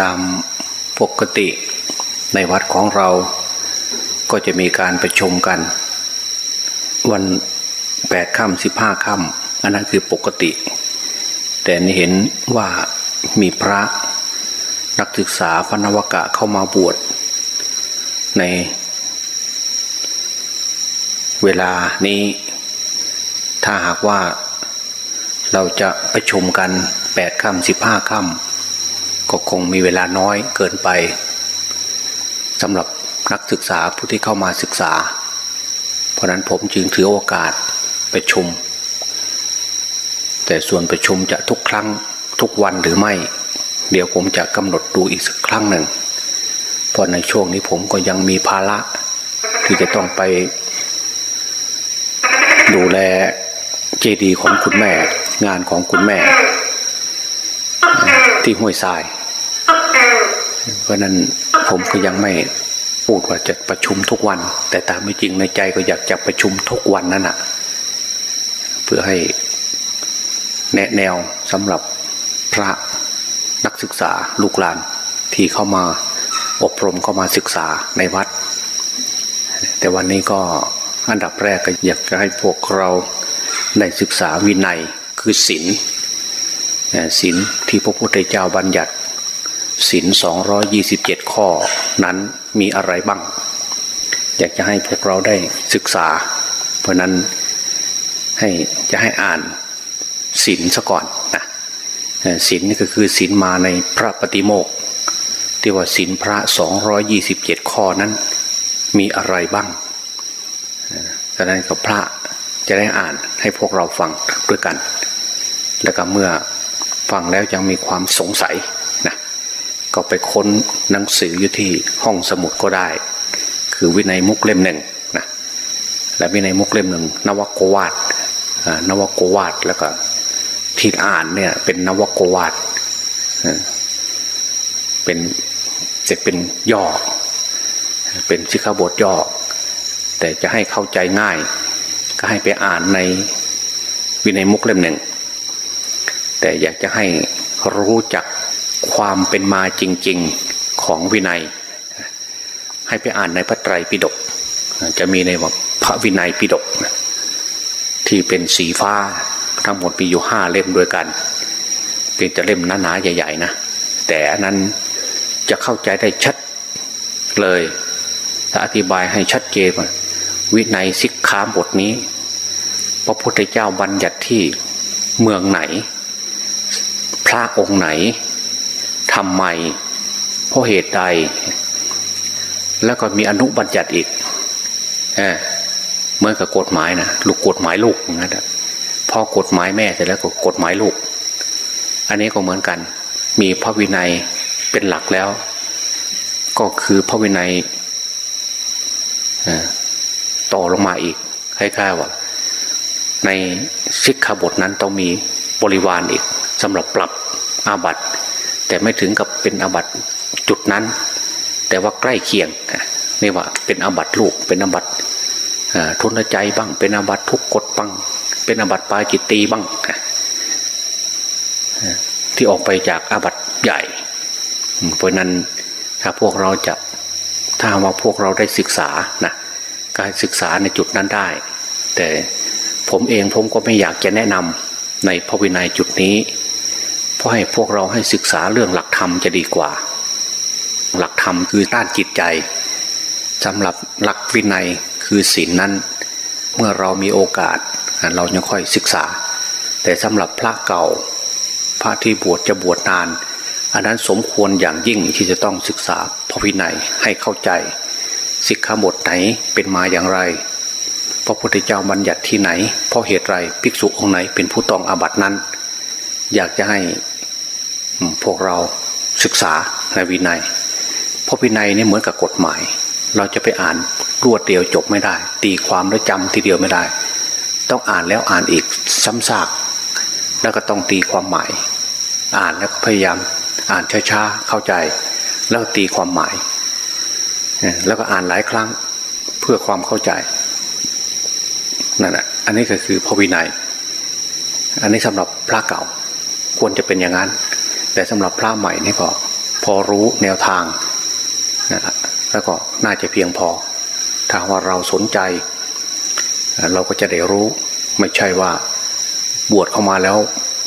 ตามปกติในวัดของเรา ก็จะมีการประชุมกัน วันแปดค่ำสิบห้าค่ำอันนั้นคือปกติ แต่เห็นว่ามีพระนักศึกษาพนวกะเข้ามาบวชใน เวลานี้ ถ้าหากว่าเราจะประชุมกันแปดค่ำสิบห้าค่ำ ก็คงมีเวลาน้อยเกินไปสำหรับนักศึกษาผู้ที่เข้ามาศึกษา เพราะนั้นผมจึงถือโอกาสประชุม แต่ส่วนประชุมจะทุกครั้งทุกวันหรือไม่ เดี๋ยวผมจะกำหนดดูอีกสักครั้งหนึ่ง เพราะในช่วงนี้ผมก็ยังมีภาระที่จะต้องไป ดูแลเจดีย์ของคุณแม่ งานของคุณแม่ ที่ห้วยทราย เพราะนั้นผมก็ยังไม่พูดว่าจะประชุมทุกวัน แต่ตามไม่จริงในใจก็อยากจะประชุมทุกวันนั่นแหะเพื่อให้แนะแนวสำหรับพระนักศึกษาลูกหลานที่เข้ามาอบรมเข้ามาศึกษาในวัด แต่วันนี้ก็อันดับแรกก็อยากจะให้พวกเราได้ศึกษาวินัยคือศีลศีลที่พระพุทธเจ้าบัญญัติ ศีลสองยี่สิบเจ็ดข้อนั้นมีอะไรบ้าง อยากจะให้พวกเราได้ศึกษา เพราะนั้นให้จะให้อ่านศีลซะก่อนนะศีลนี่ก็คือศีลมาในพระปฏิโมกที่ว่าศีลพระสองยี่สิบเจ็ดข้อนั้น มีอะไรบ้างดังนั้นก็พระจะได้อ่านให้พวกเราฟังด้วยกัน แล้วก็เมื่อฟังแล้วยังมีความสงสัย ก็ไปค้นหนังสืออยู่ที่ห้องสมุดก็ได้ คือวินัยมุกเล่มหนึ่งนะและวินัยมุกเล่มหนึ่งนวโกวาดนวโกวาดแล้วก็ที่อ่านเนี่ยเป็นนวโกวาดเป็นจะเป็นย่อ เป็นชิคาบทย่อ แต่จะให้เข้าใจง่าย ก็ให้ไปอ่านในวินัยมุกเล่มหนึ่งแต่อยากจะให้รู้จัก ความเป็นมาจริง ๆของวินัย ให้ไปอ่านในพระไตรปิฎกจะมีในพระวินัยปิฎกที่เป็นสีฟ้าทั้งหมดมีอยู่ห้าเล่มด้วยกันเป็นจะเล่มหนาๆใหญ่ ๆ นะ แต่อันนั้นจะเข้าใจได้ชัดเลยถ้าอธิบายให้ชัดเจนวินัยสิกขาบทนี้ พระพุทธเจ้าบัญญัติที่เมืองไหน พระองค์ไหน ทำไม เพราะเหตุใด แล้วก็มีอนุบัญญัติอีกเเหมือนกับกฎหมายนะลูกกฎหมายลูกนะพอกฎหมายแม่เสร็จแล้วก็กฎหมายลูก อันนี้ก็เหมือนกัน มีพระวินัยเป็นหลักแล้ว ก็คือพระวินัยต่อลงมาอีกคล้ายๆว่า ในสิกขาบทนั้นต้องมีบริวารอีกสำหรับปรับอาบัติ แต่ไม่ถึงกับเป็นอาบัตจุดนั้น แต่ว่าใกล้เคียงนี่ว่าเป็นอาบัตลูกเป็นอาบัตทุนใจบ้าง เป็นอาบัตทุกกฎบ้าง เป็นอาบัตปาจิตตีบ้างที่ออกไปจากอาบัตใหญ่เพราะนั้นถ้าพวกเราจะถ้าว่าพวกเราได้ศึกษานะการศึกษาในจุดนั้นได้ แต่ผมเองผมก็ไม่อยากจะแนะนำในพระวินัยจุดนี้ ราะให้พวกเราให้ศึกษาเรื่องหลักธรรมจะดีกว่า หลักธรรมคือด้านจิตใจสำหรับหลักวินัยคือศีลนนั้น เมื่อเรามีโอกาสเราจะค่อยศึกษา แต่สำหรับพระเก่า พระที่บวชจะบวชนาน อันนั้นสมควรอย่างยิ่งที่จะต้องศึกษาพระวินัยให้เข้าใจสิกขาบทไหนเป็นมาอย่างไรพระพุทธเจ้าบัญญัติที่ไหน เพราะเหตุไรภิกษุองค์ไหนเป็นผู้ต้องอาบัตินั้น อยากจะให้ พวกเราศึกษาในวินัย เพราะวินัยนี่เหมือนกับกฎหมาย เราจะไปอ่านรวดเดียวจบไม่ได้ ตีความแล้วจำทีเดียวไม่ได้ ต้องอ่านแล้วอ่านอีกซ้ำซากแล้วก็ต้องตีความหมาย อ่านแล้วก็พยายามอ่านช้าๆเข้าใจ แล้วตีความหมาย แล้วก็อ่านหลายครั้งเพื่อความเข้าใจนั่นแหละอันนี้ก็คือพระวินัย อันนี้สำหรับพระเก่าควรจะเป็นอย่างนั้น แต่สำหรับพระใหม่นี่ก็พอรู้แนวทางนะแล้วก็น่าจะเพียงพอ ถ้าว่าเราสนใจ เราก็จะได้รู้ไม่ใช่ว่าบวชเข้ามาแล้ว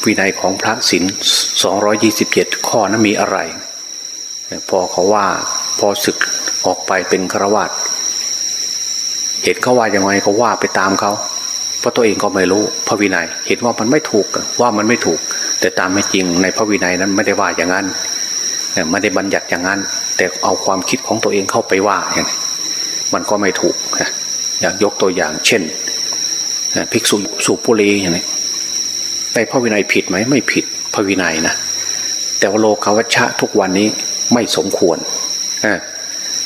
วินัยของพระศินสองยี่สิบเจ็ดข้อนั้นมีอะไร พอเขาว่าพอศึกออกไปเป็นฆราวาสเห็นเขาว่ายังไงเขาว่าไปตามเขาเพราะตัวเองก็ไม่รู้พระวินัย เห็นว่ามันไม่ถูกว่ามันไม่ถูก แต่ตามไม่จริงในพระวินัยนั้นไม่ได้ว่าอย่างนั้นไม่ได้บัญญัติอย่างนั้น แต่เอาความคิดของตัวเองเข้าไปว่าอย่างนี้มันก็ไม่ถูกอยากยกตัวอย่าง เช่นภิกษุสูบบุหรี่อย่างนี้ในพระวินัยผิดไหมไม่ผิดพระวินัยนะแต่ว่าโลกาวัชชะทุกวันนี้ไม่สมควร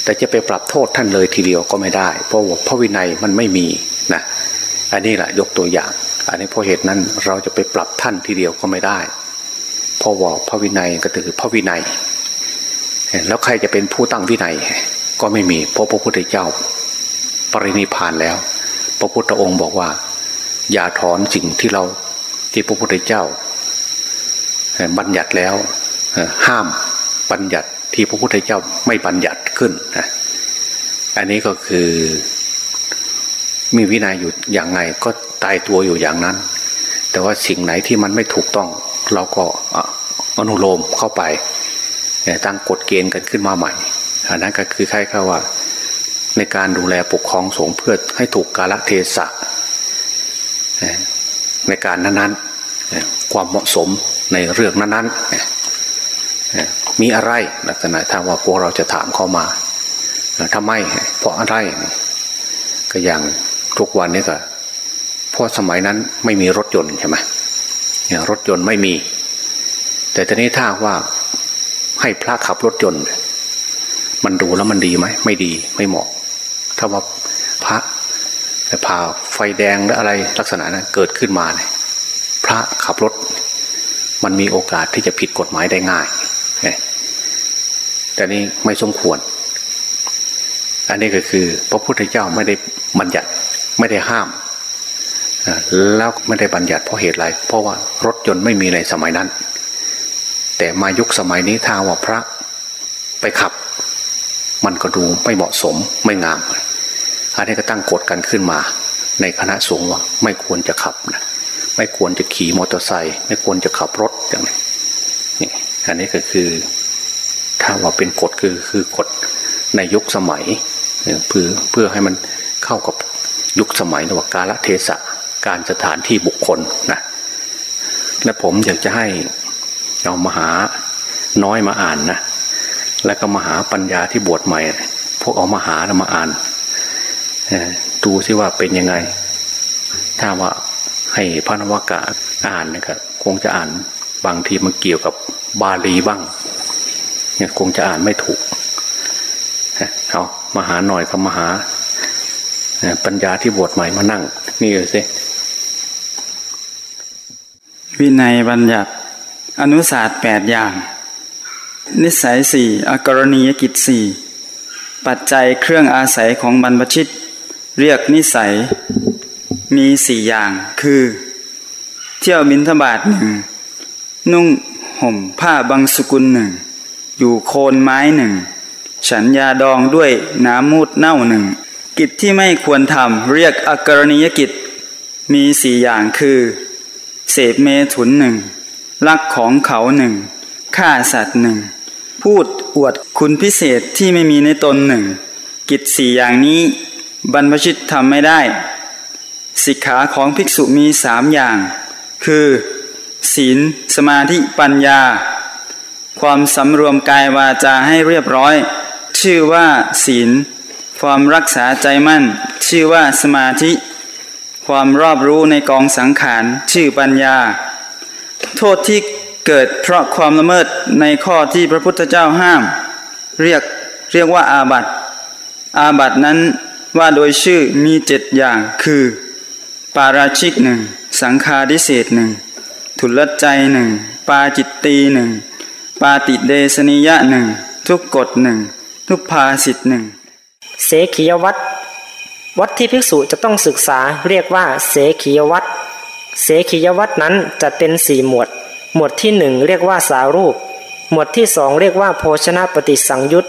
แต่จะไปปรับโทษท่านเลยทีเดียวก็ไม่ได้ เพราะว่าพระวินัยมันไม่มีนะอันนี้แหละยกตัวอย่าง อันนี้เพราะเหตุนั้นเราจะไปปรับท่านทีเดียวก็ไม่ได้เพราะว่าพระวินัยก็คือพระวินัย แล้วใครจะเป็นผู้ตั้งวินัยก็ไม่มีเพราะพระพุทธเจ้า ปรินิพานแล้ว พระพุทธองค์บอกว่า อย่าถอนสิ่งที่เราที่พระพุทธเจ้า บัญญัติแล้วห้ามบัญญัติที่พระพุทธเจ้าไม่บัญญัติขึ้นนะอันนี้ก็คือ มีวินัยอยู่อย่างไงก็ตายตัวอยู่อย่างนั้น แต่ว่าสิ่งไหนที่มันไม่ถูกต้อง เราก็อนุโลมเข้าไปตั้งกฎเกณฑ์กันขึ้นมาใหม่อันนั้นก็คือคล้ายๆว่า ในการดูแลปกครองสงฆ์เพื่อให้ถูกกาลเทศะในการนั้นๆความเหมาะสมในเรื่องนั้นๆมีอะไรลักษณะทางว่าพวกเราจะถามเข้ามาทำไมเพราะอะไรก็อย่าง ทุกวันนี้ก็เพราะสมัยนั้นไม่มีรถยนต์ใช่ไหมรถยนต์ไม่มี แต่ตอนนี้ถ้าว่าให้พระขับรถยนต์ มันดูแล้วมันดีไหมไม่ดีไม่เหมาะ ถ้าว่าพระพาไฟแดงหรืออะไรลักษณะนั้นเกิดขึ้นมาเนี่ยพระขับรถ มันมีโอกาสที่จะผิดกฎหมายได้ง่ายแต่นี้ไม่สมควร อันนี้ก็คือ พระพุทธเจ้าไม่ได้บัญญัติ ไม่ได้ห้าม แล้วไม่ได้บัญญัติเพราะเหตุไร เพราะว่ารถยนต์ไม่มีในสมัยนั้น แต่มายุคสมัยนี้ถ้าว่าพระไปขับ มันก็ดูไม่เหมาะสมไม่งาม อันนี้ก็ตั้งกฎกันขึ้นมา ในคณะสงฆ์ว่าไม่ควรจะขับนะไม่ควรจะขี่มอเตอร์ไซค์ไม่ควรจะขับรถอย่างนี้นี่อันนี้ก็คือถ้าว่าเป็นกฎคือคือกฎในยุคสมัยเพื่อเพื่อให้มันเข้ากับ ยุคสมัยนวกาลเทศะการสถานที่บุคคลนะและผมอยากจะให้เอามาหาน้อยมาอ่านนะแล้วก็มาหาปัญญาที่บวชใหม่ พวกเอามาหาแล้วมาอ่านดูซิว่าเป็นยังไง ถ้าว่าให้พระนวากาอ่านนะครับคงจะอ่านบางทีมันเกี่ยวกับบาลีบ้างเนี่ยคงจะอ่านไม่ถูกเอามาหาหน่อยก็มาหา ปัญญาที่บวชใหม่มานั่ง นี่เลยสิวินัยบัญญัติ อนุศาสตร์แปดอย่าง นิสัยสี่อกรณียกิจสี่ปัจจัยเครื่องอาศัยของบรรพชิต เรียกนิสัยมีสี่อย่าง คือ เที่ยวบินทบาทหนึ่งนุ่งห่มผ้าบางสกุลหนึ่งอยู่โคนไม้หนึ่งฉันยาดองด้วยน้ำมูดเน่าหนึ่ง กิจที่ไม่ควรทำเรียกอกรณียกิจ มีสี่อย่างคือ เสพเมถุนหนึ่งลักของเขาหนึ่งฆ่าสัตว์หนึ่งพูดอวดคุณพิเศษที่ไม่มีในตนหนึ่งกิจสี่อย่างนี้ บรรพชิตทำไม่ได้ สิกขาของภิกษุมีสามอย่าง คือ ศีล สมาธิปัญญา ความสำรวมกายวาจาให้เรียบร้อย ชื่อว่า ศีล ความรักษาใจมั่น ชื่อว่าสมาธิ ความรอบรู้ในกองสังขาร ชื่อปัญญา โทษที่เกิดเพราะความละเมิดในข้อที่พระพุทธเจ้าห้าม เรียกเรียกว่าอาบัติ อาบัตินั้นว่าโดยชื่อมีเจ็ดอย่างคือ ปาราชิกหนึ่งสังคาดิเศษหนึ่งทุลใจหนึ่งปาจิตตีหนึ่งปาติเดสนิยะหนึ่งทุกกฎหนึ่งทุกภาสิทธหนึ่ง เสขียวัตรวัดที่ภิกษุจะต้องศึกษาเรียกว่า เสขียวัตรเสขียวัตรนั้นจะเป็นสี่หมวด หมวดที่หนึ่งเรียกว่าสารูป หมวดที่สองเรียกว่าโภชนะปฏิสังยุต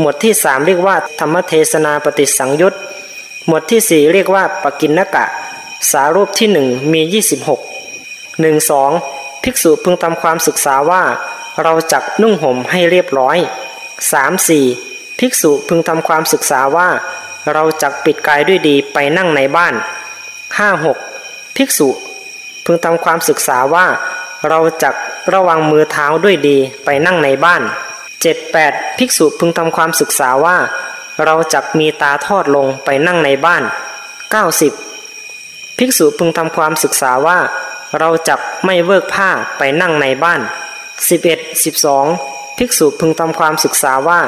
หมวดที่สามเรียกว่าธรรมเทศนาปฏิสังยุตหมวดที่สี่เรียกว่าปกินนกะ สารูปที่หนึ่งมียี่สิบหกหนึ่งสองภิกษุพึงทำความศึกษาว่า เราจักนุ่งห่มให้เรียบร้อยสามสี่ ภิกษุพึงทำความศึกษาว่า เราจักปิดกายด้วยดีไปนั่งในบ้านห้าหกภิกษุพึงทำความศึกษาว่า เราจักระวังมือเท้าด้วยดีไปนั่งในบ้านเจ็ดแปดภิกษุพึงทำความศึกษาว่า เราจักมีตาทอดลงไปนั่งในบ้านเก้าสิบภิกษุพึงทำความศึกษาว่า เราจักไม่เวิกผ้าไปนั่งในบ้านสิบเอ็ดสิบสองภิกษุพึงทำความศึกษาว่า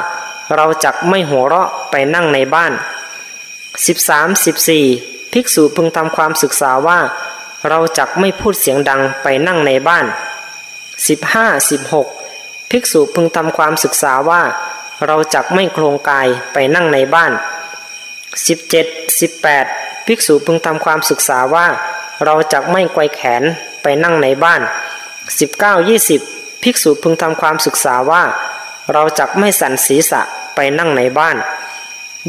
เราจักไม่หัวเราะไปนั่งในบ้านสิบสามสิบสี่ภิกษุพึงทำความศึกษาว่า เราจักไม่พูดเสียงดังไปนั่งในบ้านสิบห้าสิบหกภิกษุพึงทำความศึกษาว่า เราจักไม่โครงกายไปนั่งในบ้านสิบเจ็ดสิบแปดภิกษุพึงทำความศึกษาว่า เราจักไม่ไกวแขนไปนั่งในบ้านสิบเก้ายี่สิบภิกษุพึงทำความศึกษาว่า เราจักไม่สั่นศีรษะไปนั่งในบ้าน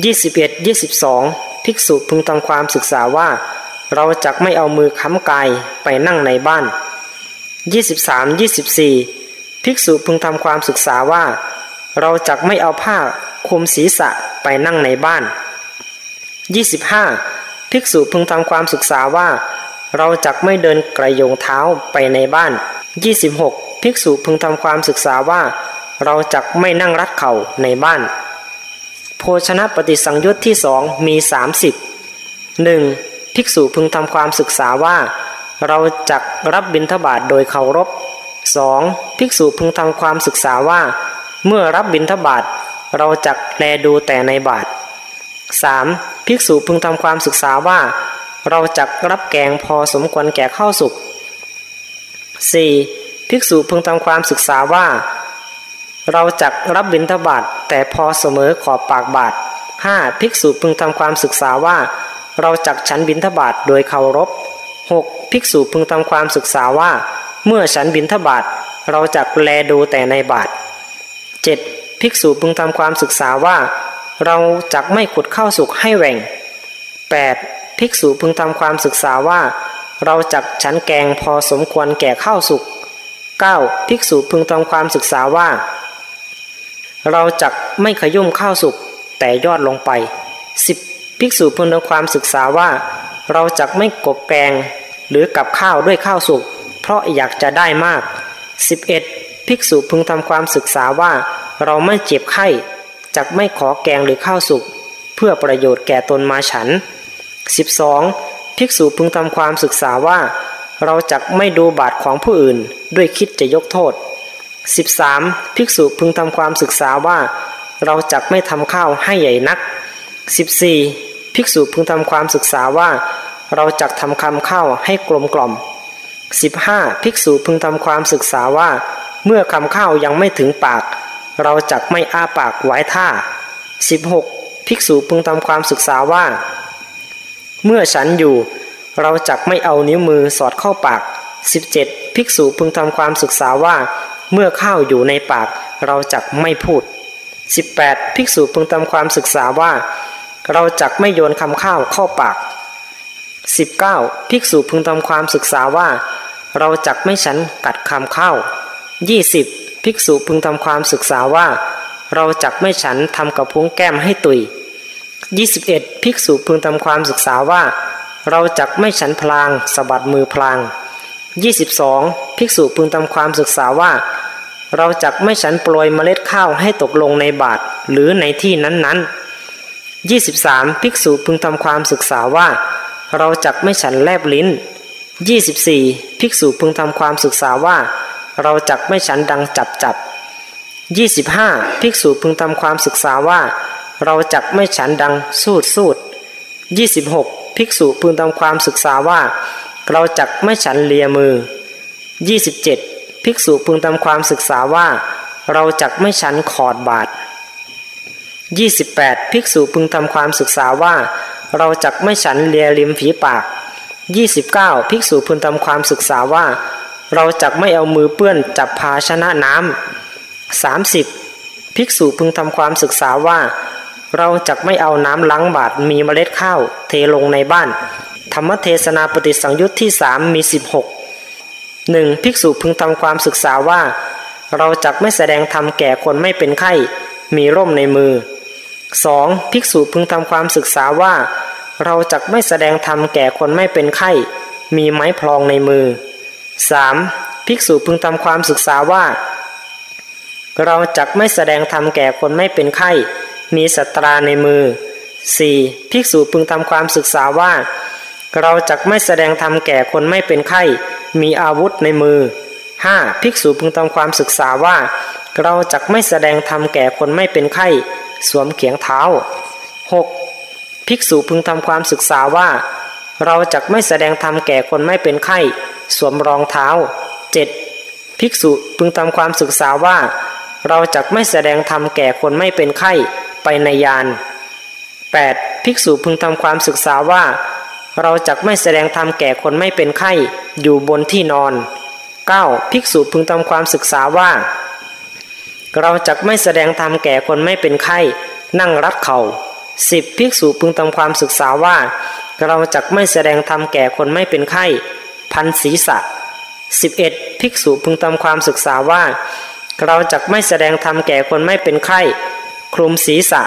ยี่สิบเอ็ดยี่สิบสองภิกษุพึงทำความศึกษาว่า เราจักไม่เอามือค้ำกายไปนั่งในบ้านยี่สิบสามยี่สิบสี่ภิกษุพึงทำความศึกษาว่า เราจักไม่เอาผ้าคลุมศีรษะไปนั่งในบ้านยี่สิบห้าภิกษุพึงทำความศึกษาว่า เราจักไม่เดินกระโยงเท้าไปในบ้านยี่สิบหกภิกษุพึงทำความศึกษาว่า เราจักไม่นั่งรัดเข่าในบ้าน โภชนะปฏิสังยุตที่สองมีสามสิบหนึ่งภิกษุพึงทำความศึกษาว่า เราจักรับบิณฑบาตโดยเคารพสองภิกษุพึงทำความศึกษาว่า เมื่อรับบิณฑบาตเราจักแลดูแต่ในบาทสามภิกษุพึงทำความศึกษาว่า เราจักรับแกงพอสมควรแก่ข้าวสุกสี่ภิกษุพึงทำความศึกษาว่า เราจักรับบิณฑบาตแต่พอเสมอขอบปากบาทห้าภิกษุพึงทำความศึกษาว่า เราจักฉันบิณฑบาตโดยเคารพหกภิกษุพึงทำความศึกษาว่า เมื่อฉันบิณฑบาตเราจักแลดูแต่ในบาทเจ็ดภิกษุพึงทำความศึกษาว่า เราจักไม่ขุดข้าวสุกให้แหว่ง 8. ภิกษุพึงทำความศึกษาว่า เราจักฉันแกงพอสมควรแก่ข้าวสุก 9. ภิกษุพึงทำความศึกษาว่า เราจักไม่ขยุ่มข้าวสุกแต่ยอดลงไป 10. ภิกษุพึงทำความศึกษาว่า เราจักไม่กบแกง หรือกับข้าวด้วยข้าวสุกเพราะอยากจะได้มาก 11. ภิกษุพึงทำความศึกษาว่า เราไม่เจ็บไข้จักไม่ขอแกงหรือข้าวสุกเพื่อประโยชน์แก่ตนมาฉัน 12. ภิกษุพึงทำความศึกษาว่า เราจักไม่ดูบาทของผู้อื่นด้วยคิดจะยกโทษ 13. ภิกษุพึงทำความศึกษาว่า เราจักไม่ทำข้าวให้ใหญ่นัก 14. ภิกษุพึงทำความศึกษาว่า เราจักทำคำข้าวให้กลมกล่อม 15. ภิกษุพึงทำความศึกษาว่า เมื่อคำข้าวยังไม่ถึงปาก เราจักไม่อ้าปากไว้ท่า 16. ภิกษุพึงทำความศึกษาว่า เมื่อฉันอยู่ เราจักไม่เอานิ้วมือสอดเข้าปาก 17. ภิกษุพึงทำความศึกษาว่า เมื่อข้าวอยู่ในปากเราจักไม่พูด 18. ภิกษุพึงทำความศึกษาว่า เราจักไม่โยนคำข้าวเข้าปาก 19. ภิกษุพึงทำความศึกษาว่า เราจักไม่ฉันกัดคำข้าว 20. ภิกษุพึงทำความศึกษาว่า เราจักไม่ฉันทำกระพุ้งแก้มให้ตุย 21. ภิกษุพึงทำความศึกษาว่า เราจักไม่ฉันพลางสะบัดมือพลาง 22. ภิกษุพึงทำความศึกษาว่า เราจักไม่ฉันโปรยเมล็ดข้าวให้ตกลงในบาทหรือในที่นั้นๆ 23. ภิกษุพึงทำความศึกษาว่า เราจักไม่ฉันแลบลิ้น 24. ภิกษุพึงทำความศึกษาว่า เราจักไม่ฉันดังจับจับ 25. ภิกษุพึงทำความศึกษาว่า เราจักไม่ฉันดังสูดสูด 26. ภิกษุพึงทำความศึกษาว่า เราจักไม่ฉันเลียมือ 27. ภิกษุพึงทำความศึกษาว่า เราจักไม่ฉันขอดบาท 28. ภิกษุพึงทำความศึกษาว่า เราจักไม่ฉันเลียริมฝีปาก 29. ภิกษุพึงทำความศึกษาว่า เราจักไม่เอามือเปื้อนจับภาชนะน้ำ 30. ภิกษุพึงทำความศึกษาว่า เราจะไม่เอาน้ำล้างบาตรมีเมล็ดข้าวเทลงในบ้าน ธรรมเทศนาปฏิสังยุตที่สามมี 16 1. ภิกษุพึงทำความศึกษาว่า เราจะไม่แสดงธรรมแก่คนไม่เป็นไข้ มีร่มในมือ 2. ภิกษุพึงทำความศึกษาว่า เราจะไม่แสดงธรรมแก่คนไม่เป็นไข้ มีไม้พลองในมือ 3. ภิกษุพึงทำความศึกษาว่า เราจะไม่แสดงธรรมแก่คนไม่เป็นไข้ มีสัตราในมือ 4. ภิกษุพึงทำความศึกษาว่า เราจะไม่แสดงธรรมแก่คนไม่เป็นไข้ มีอาวุธในมือ 5. ภิกษุพึงทำความศึกษาว่า เราจะไม่แสดงธรรมแก่คนไม่เป็นไข้ สวมเขียงเท้า 6. ภิกษุพึงทำความศึกษาว่า เราจะไม่แสดงธรรมแก่คนไม่เป็นไข้ สวมรองเท้า 7. ภิกษุพึงทำความศึกษาว่า เราจะไม่แสดงธรรมแก่คนไม่เป็นไข้ ไปในยาน 8. ภิกษุพึงทำความศึกษาว่า เราจะไม่แสดงธรรมแก่คนไม่เป็นไข้อยู่บนที่นอน 9. ภิกษุพึงทำความศึกษาว่า เราจะไม่แสดงธรรมแก่คนไม่เป็นไข้นั่งรัดเขา่า 10. ภิกษุพึงทำความศึกษาว่า เราจะไม่แสดงธรรมแก่คนไม่เป็นไข้พันศีรษะ 11. ภิกษุพึงทำความศึกษาว่า เราจะไม่แสดงธรรมแก่คนไม่เป็นไข้คลุมศีรษะ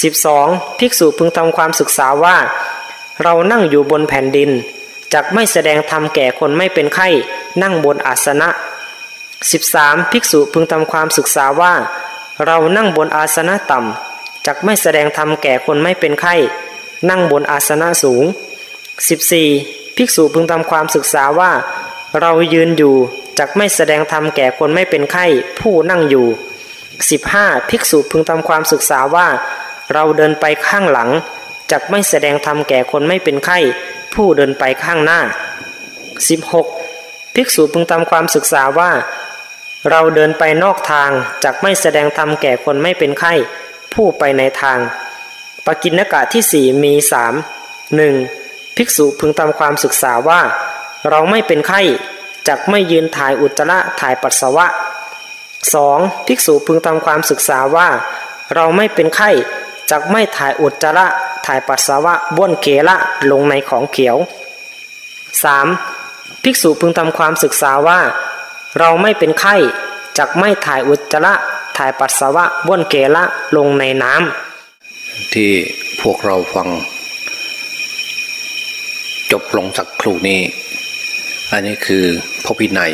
12. ภิกษุพึงทำความศึกษาว่า เรานั่งอยู่บนแผ่นดินจักไม่แสดงธรรมแก่คนไม่เป็นไข้นั่งบนอาสนะ 13. ภิกษุพึงทำความศึกษาว่า เรานั่งบนอาสนะต่ำจักไม่แสดงธรรมแก่คนไม่เป็นไข้ นั่งบนอาสนะสูง 14. ภิกษุพึงทำความศึกษาว่า เรายืนอยู่จักไม่แสดงธรรมแก่คนไม่เป็นไข้ ผู้นั่งอยู่ 15. ภิกษุพึงทำความศึกษาว่า เราเดินไปข้างหลัง จักไม่แสดงธรรมแก่คนไม่เป็นไข้ ผู้เดินไปข้างหน้า 16. ภิกษุพึงทำความศึกษาว่า เราเดินไปนอกทางจักไม่แสดงธรรมแก่คนไม่เป็นไข้ ผู้ไปในทาง ปกินกะที่สี่มีสามหนึ่งภิกษุพึงทำความศึกษาว่า เราไม่เป็นไข้จักไม่ยืนถ่ายอุจจาระถ่ายปัสสาวะ 2. ภิกษุพึงทำความศึกษาว่า เราไม่เป็นไข้จักไม่ถ่ายอุจจาระ ถ่ายปัสสาวะบ้วนเกละลงในของเขียว 3. ภิกษุพึงทำความศึกษาว่า เราไม่เป็นไข้จักไม่ถ่ายอุจจาระถ่ายปัสสาวะบ้วนเกละลงในน้ำที่พวกเราฟัง จบลงสักครู่นี้ อันนี้คือพระวินัย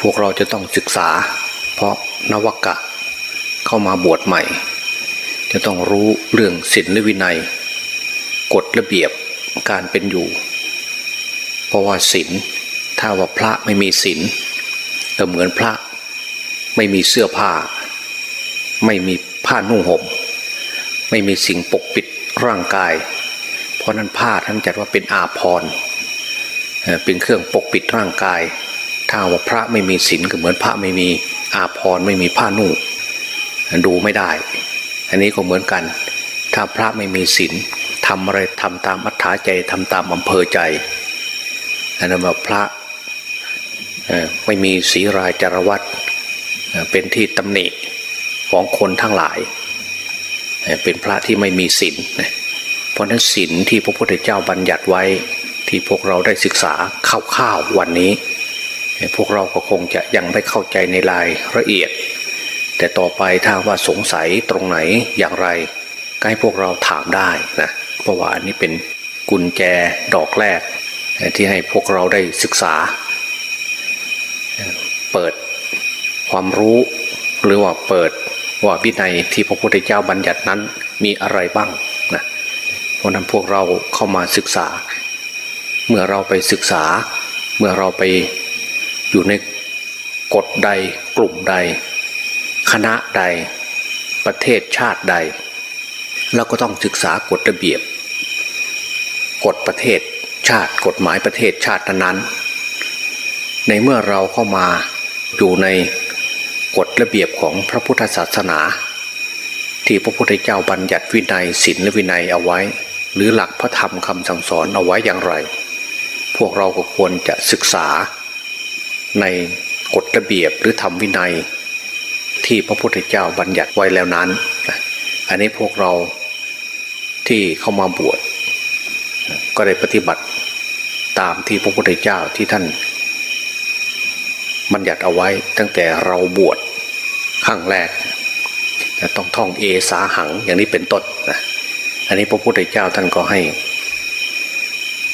พวกเราจะต้องศึกษา เพราะนวกะเข้ามาบวชใหม่ จะต้องรู้เรื่องศีลและวินัย กฎระเบียบการเป็นอยู่ เพราะว่าศีลถ้าว่าพระไม่มีศีลก็เหมือนพระไม่มีเสื้อผ้า ไม่มีผ้านุ่งห่ม ไม่มีสิ่งปกปิดร่างกาย เพราะนั้นผ้าท่านจัดว่าเป็นอาภรณ์เป็นเครื่องปกปิดร่างกาย ถ้าว่าพระไม่มีศีลก็เหมือนพระไม่มีอาภรณ์ไม่มีผ้านุ่งดูไม่ได้ อันนี้ก็เหมือนกัน ถ้าพระไม่มีศีลทำอะไรทำตามอัธยาใจทำตามอำเภอใจอันนั้นว่าพระไม่มีศีรายจารวัตเป็นที่ตำหนิของคนทั้งหลาย เป็นพระที่ไม่มีศีลเพราะนั้นศีลที่พระพุทธเจ้าบัญญัติไว้ที่พวกเราได้ศึกษาข้าวๆวันนี้ พวกเราก็คงจะยังไม่เข้าใจในรายละเอียด แต่ต่อไปถ้าว่าสงสัยตรงไหนอย่างไร ก็ให้พวกเราถามได้นะเพราะว่าอันนี้เป็นกุญแจดอกแรก ที่ให้พวกเราได้ศึกษา เปิดความรู้หรือว่าเปิดว่าวินัยที่พระพุทธเจ้าบัญญัตินั้นมีอะไรบ้างนะเพราะนั้นพวกเราเข้ามาศึกษา เมื่อเราไปศึกษา เมื่อเราไปอยู่ในกฎใดกลุ่มใด คณะใด ประเทศชาติใด เราก็ต้องศึกษากฎระเบียบ กฎประเทศชาติกฎหมายประเทศชาตินั้น ในเมื่อเราเข้ามาอยู่ในกฎระเบียบของพระพุทธศาสนา ที่พระพุทธเจ้าบัญญัติวินัยศีลและวินัยเอาไว้ หรือหลักพระธรรมคำสั่งสอนเอาไว้อย่างไร พวกเราก็ควรจะศึกษาในกฎระเบียบหรือธรรมวินัย ที่พระพุทธเจ้าบัญญัติไว้แล้วนั้น อันนี้พวกเราที่เข้ามาบวชก็ได้ปฏิบัติตามที่พระพุทธเจ้าที่ท่าน บัญญัติเอาไว้ตั้งแต่เราบวชครั้งแรกต้องท่องเอสาหังอย่างนี้เป็นต้นนะอันนี้พระพุทธเจ้าท่านก็ให้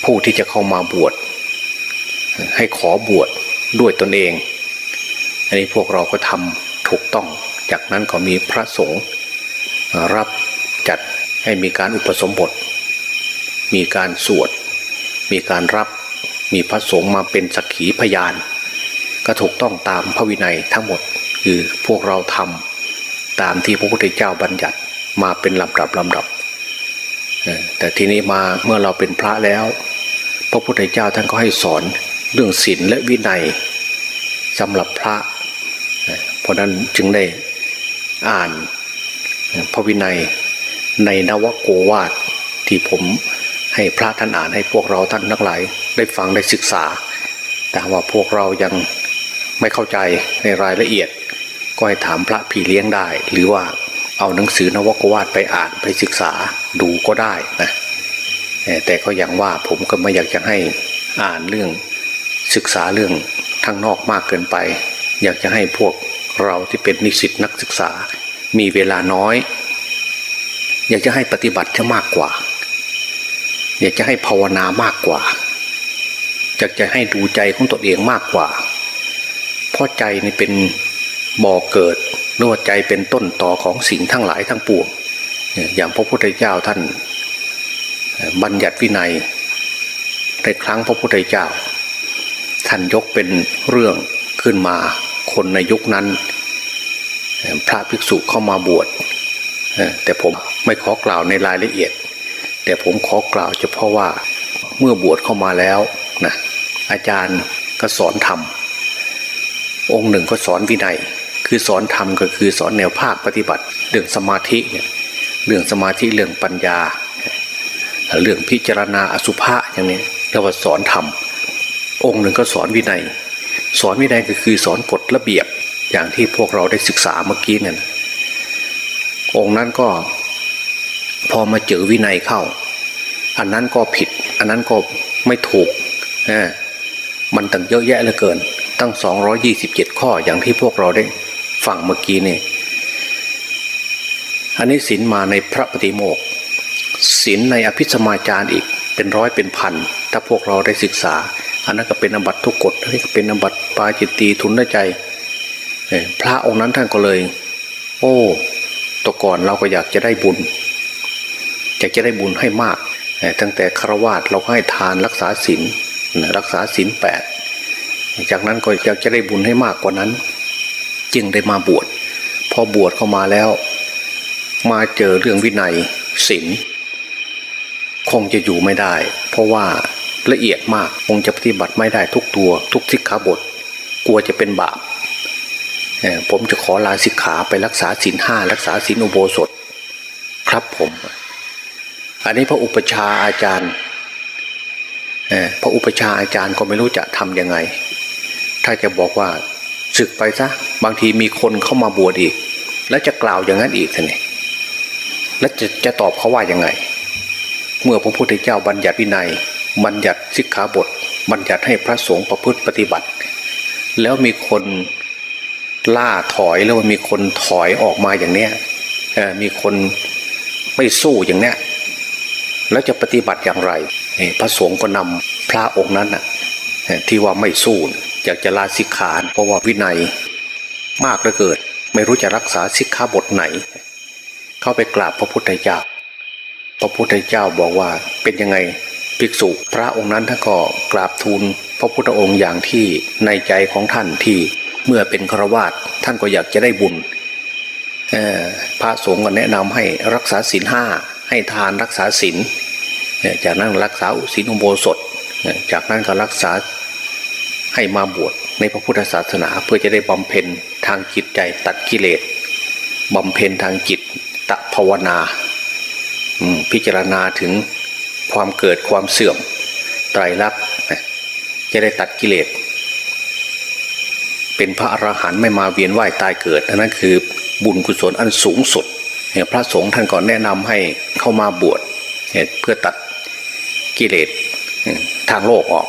ผู้ที่จะเข้ามาบวชให้ขอบวชดด้วยตนเอง อันนี้พวกเราก็ทำ ถูกต้อง จากนั้นก็มีพระสงฆ์รับจัดให้มีการอุปสมบท มีการสวด มีการรับ มีพระสงฆ์มาเป็นสักขีพยาน ก็ถูกต้องตามพระวินัยทั้งหมดคือพวกเราทำตามที่พระพุทธเจ้าบัญญัติมาเป็นลำดับลำดับ แต่ทีนี้มาเมื่อเราเป็นพระแล้ว พระพุทธเจ้าท่านก็ให้สอนเรื่องศีลและวินัยสำหรับพระ เพราะนั้นจึงได้อ่านพระวินัยในนวโกวาทที่ผมให้พระท่านอ่านให้พวกเราท่านทั้งหลาย ได้ฟังได้ศึกษา แต่ว่าพวกเรายังไม่เข้าใจในรายละเอียด ก็ให้ถามพระพี่เลี้ยงได้ หรือว่าเอาหนังสือนวโกวาทไปอ่านไปศึกษาดูก็ได้นะแต่ก็อย่างว่าผมก็ไม่อยากจะให้อ่านเรื่องศึกษาเรื่องทางนอกมากเกินไป อยากจะให้พวก เราที่เป็นนิสิตนักศึกษา มีเวลาน้อย อยากจะให้ปฏิบัติจะมากกว่า อยากจะให้ภาวนามากกว่า อยากจะให้ดูใจของตนเองมากกว่า เพราะใจนี่เป็นบ่อเกิดหรือว่าใจเป็นต้นต่อของสิ่งทั้งหลายทั้งปวงอย่างพระพุทธเจ้าท่าน บัญญัติวินัยในครั้งพระพุทธเจ้า ท่านยกเป็นเรื่องขึ้นมา คนในยุคนั้น พระภิกษุเข้ามาบวชแต่ผมไม่ขอกล่าวในรายละเอียด แต่ผมขอกล่าวเฉพาะว่าเมื่อบวชเข้ามาแล้วนะอาจารย์ก็สอนธรรม องค์หนึ่งก็สอนวินัย คือสอนธรรมก็คือสอนแนวภาคปฏิบัติ เรื่องสมาธิเนี่ยเรื่องสมาธิเรื่องปัญญา เรื่องพิจารณาอสุภะอย่างนี้เรียกว่าสอนธรรม องค์หนึ่งก็สอนวินัย สอนวินัยก็คือสอนกฎระเบียบอย่างที่พวกเราได้ศึกษาเมื่อกี้เนี่ยองค์นั้นก็พอมาเจอวินัยเข้า อันนั้นก็ผิด อันนั้นก็ไม่ถูกมันตั้งเยอะแยะเหลือเกิน ตั้งสองยี่สิบเจ็ดข้ออย่างที่พวกเราได้ฟังเมื่อกี้นี่อันนี้ศีลมาในพระปฏิโมกศีลในอภิสมาจารอีกเป็นร้อยเป็นพัน ถ้าพวกเราได้ศึกษา อันนั้นก็เป็นอบัตทุกกฎอันนี้ก็เป็นอบัตปาจิตตีทุนใจพระองค์นั้นท่านก็เลย โอ้ตก่อนเราก็อยากจะได้บุญ อยากจะได้บุญให้มากตั้งแต่คารวาสเราก็ให้ทานรักษาศีลรักษาศีลแปดจากนั้นก็อยากจะได้บุญให้มากกว่านั้น จึงได้มาบวชพอบวชเข้ามาแล้ว มาเจอเรื่องวินัยศีลคงจะอยู่ไม่ได้ เพราะว่า ละเอียดมากคงจะปฏิบัติไม่ได้ทุกตัว ทุกสิกขาบท กลัวจะเป็นบาปผมจะขอลาสิกขาไปรักษาศีลห้ารักษาศีลอุโบสถ ครับผม อันนี้พระอุปชาอาจารย์พระอุปชาอาจารย์ก็ไม่รู้จะทำยังไง ถ้าจะบอกว่าศึกไปซะบางทีมีคนเข้ามาบวชอีก แล้วจะกล่าวอย่างนั้นอีกท่านนี่แล้วจะจะตอบเขาว่ายังไง เมื่อพระพุทธเจ้าบัญญัติวินัย บัญญัติสิกขาบท บัญญัติให้พระสงฆ์ประพฤติปฏิบัติ แล้วมีคนล่าถอยแล้วมีคนถอยออกมาอย่างเนี้ยมีคนไม่สู้อย่างเนี้ยแล้วจะปฏิบัติอย่างไรพระสงฆ์ก็นำพระองค์นั้นน่ะที่ว่าไม่สู้อยากจะลาสิกขาเพราะว่าวินัยมากเหลือเกินไม่รู้จะรักษาสิกขาบทไหน เข้าไปกราบพระพุทธเจ้า พระพุทธเจ้าบอกว่าเป็นยังไง ภิกษุพระองค์นั้นท่านก็กราบทูลพระพุทธองค์อย่างที่ในใจของท่านที่เมื่อเป็นฆราวาสท่านก็อยากจะได้บุญพระสงฆ์ก็แนะนำให้รักษาศีลห้าให้ทานรักษาศีลจากนั้นรักษาศีลอุโบสถ จากนั้นก็รักษาให้มาบวชในพระพุทธศาสนาเพื่อจะได้บำเพ็ญทางจิตใจตัดกิเลสบำเพ็ญทางจิตตะภาวนาพิจารณาถึง ความเกิดความเสื่อมไตรลักษณ์จะได้ตัดกิเลส เป็นพระอรหันต์ไม่มาเวียนว่ายตายเกิดนั่นคือบุญกุศลอันสูงสุดพระสงฆ์ท่านก็แนะนำให้เข้ามาบวชเพื่อตัดกิเลสทางโลกออก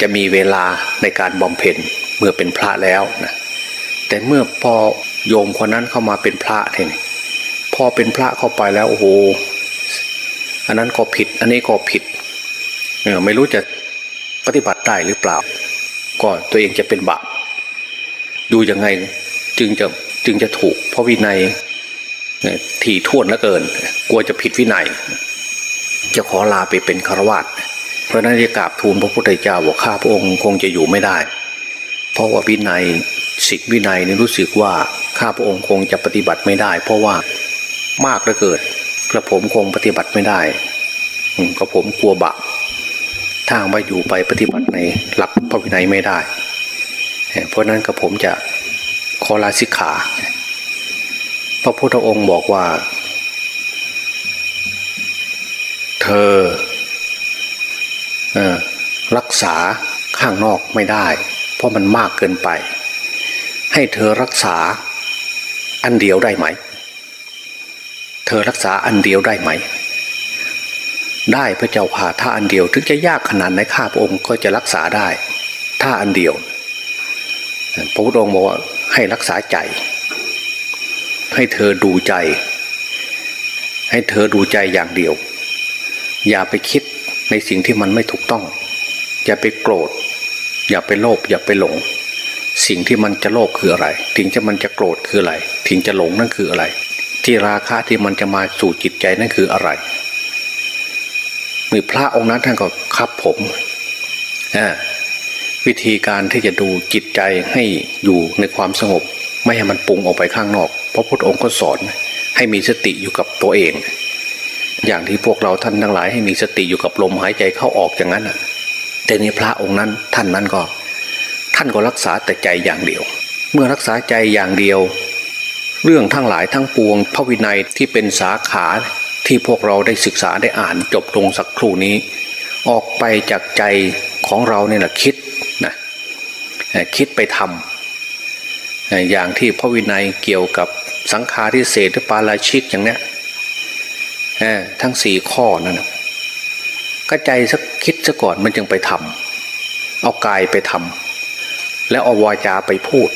จะมีเวลาในการบำเพ็ญเมื่อเป็นพระแล้วนะแต่เมื่อพอโยมคนนั้นเข้ามาเป็นพระเนี่ยพอเป็นพระเข้าไปแล้วโอ้โห อันนั้นก็ผิด อันนี้ก็ผิดเออไม่รู้จะปฏิบัติได้หรือเปล่า ก็ตัวเองจะเป็นบาปดูยังไงจึงจะจึงจะถูก เพราะวินัยถี่ท่วนเหลือเกิน กลัวจะผิดวินัย จะขอลาไปเป็นคารวาสเพราะนั้นจะกราบทูลพระพุทธเจ้าว่าข้าพระองค์คงจะอยู่ไม่ได้ เพราะว่าวินัยสิทธิวินัยนี่รู้สึกว่าข้าพระองค์คงจะปฏิบัติไม่ได้ เพราะว่ามากเหลือเกิน กระผมคงปฏิบัติไม่ได้กระผมกลัวบาปถ้าว่อยู่ไปปฏิบัติในหลักพระวินัยไม่ได้ เพราะนั้นกระผมจะขอลาสิกขา พระพุทธองค์บอกว่า เธออรักษาข้างนอกไม่ได้ เพราะมันมากเกินไป ให้เธอรักษาอันเดียวได้ไหม เธอรักษาอันเดียวได้ไหม ได้พระเจ้าผ่าถ้าอันเดียวถึงจะยากขนาดไหนข้าพระองค์ก็จะรักษาได้ ถ้าอันเดียวพระพุทธองค์บอกว่าให้รักษาใจ ให้เธอดูใจ ให้เธอดูใจอย่างเดียว อย่าไปคิดในสิ่งที่มันไม่ถูกต้อง อย่าไปโกรธ อย่าไปโลภอย่าไปหลง สิ่งที่มันจะโลภคืออะไรถึงจะมันจะโกรธคืออะไรถึงจะหลงนั่นคืออะไร ที่ราคะที่มันจะมาสู่จิตใจนั่นคืออะไรมีพระองค์นั้นท่านก็ครับผมวิธีการที่จะดูจิตใจให้อยู่ในความสงบ ไม่ให้มันปุงออกไปข้างนอก เพราะพุทธองค์ก็สอนให้มีสติอยู่กับตัวเอง อย่างที่พวกเราท่านทั้งหลาย ให้มีสติอยู่กับลมหายใจเข้าออกอย่างนั้นแต่นี้พระองค์นั้นท่านนั้นก็ ท่านก็รักษาแต่ใจอย่างเดียว เมื่อรักษาใจอย่างเดียว เรื่องทั้งหลายทั้งปวง พระวินัยที่เป็นสาขาที่พวกเราได้ศึกษาได้อ่านจบลงสักครู่นี้ ออกไปจากใจของเราเนี่ยแหละคิดนะคิดไปทำอย่างที่พระวินัยเกี่ยวกับสังฆาริเศษหรือปาราชิกอย่างเนี้ยทั้งสี่ข้อนั่นก็ใจสักคิดซะก่อนมันจึงไปทำเอากายไปทำแล้วเอาวาจาไปพูด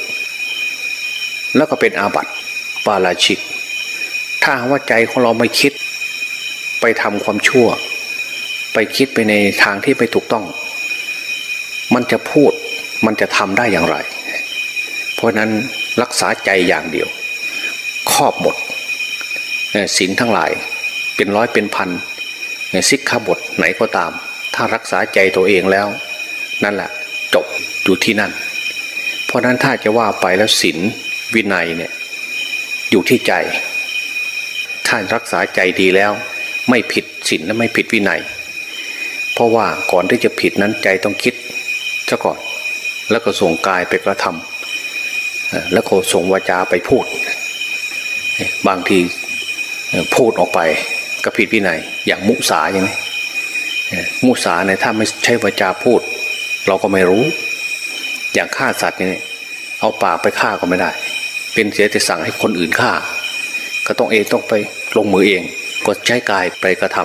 แล้วก็เป็นอาบัติ ปาราชิก ถ้าว่าใจของเราไม่คิด ไปทำความชั่ว ไปคิดไปในทางที่ไม่ถูกต้อง มันจะพูดมันจะทำได้อย่างไร เพราะนั้นรักษาใจอย่างเดียว ครอบหมดศีลทั้งหลายเป็นร้อยเป็นพันซิกขาบทไหนก็ตาม ถ้ารักษาใจตัวเองแล้ว นั่นแหละจบอยู่ที่นั่น เพราะนั้นถ้าจะว่าไปแล้วศีลวินัยเนี่ย อยู่ที่ใจ ถ้ารักษาใจดีแล้ว ไม่ผิดศีลและไม่ผิดวินัย เพราะว่าก่อนที่จะผิดนั้นใจต้องคิดซะก่อน แล้วก็ส่งกายไปกระทำแล้วก็ส่งวาจาไปพูด บางทีพูดออกไปก็ผิดวินัย อย่างมุสาอย่างนี้มุสาเนี่ยถ้าไม่ใช่วาจาพูด เราก็ไม่รู้ อย่างฆ่าสัตว์นี่เอาปากไปฆ่าก็ไม่ได้ เป็นเสียแต่สั่งให้คนอื่นฆ่า ก็ต้องเองต้องไปลงมือเอง ก็ใช้กายไปกระท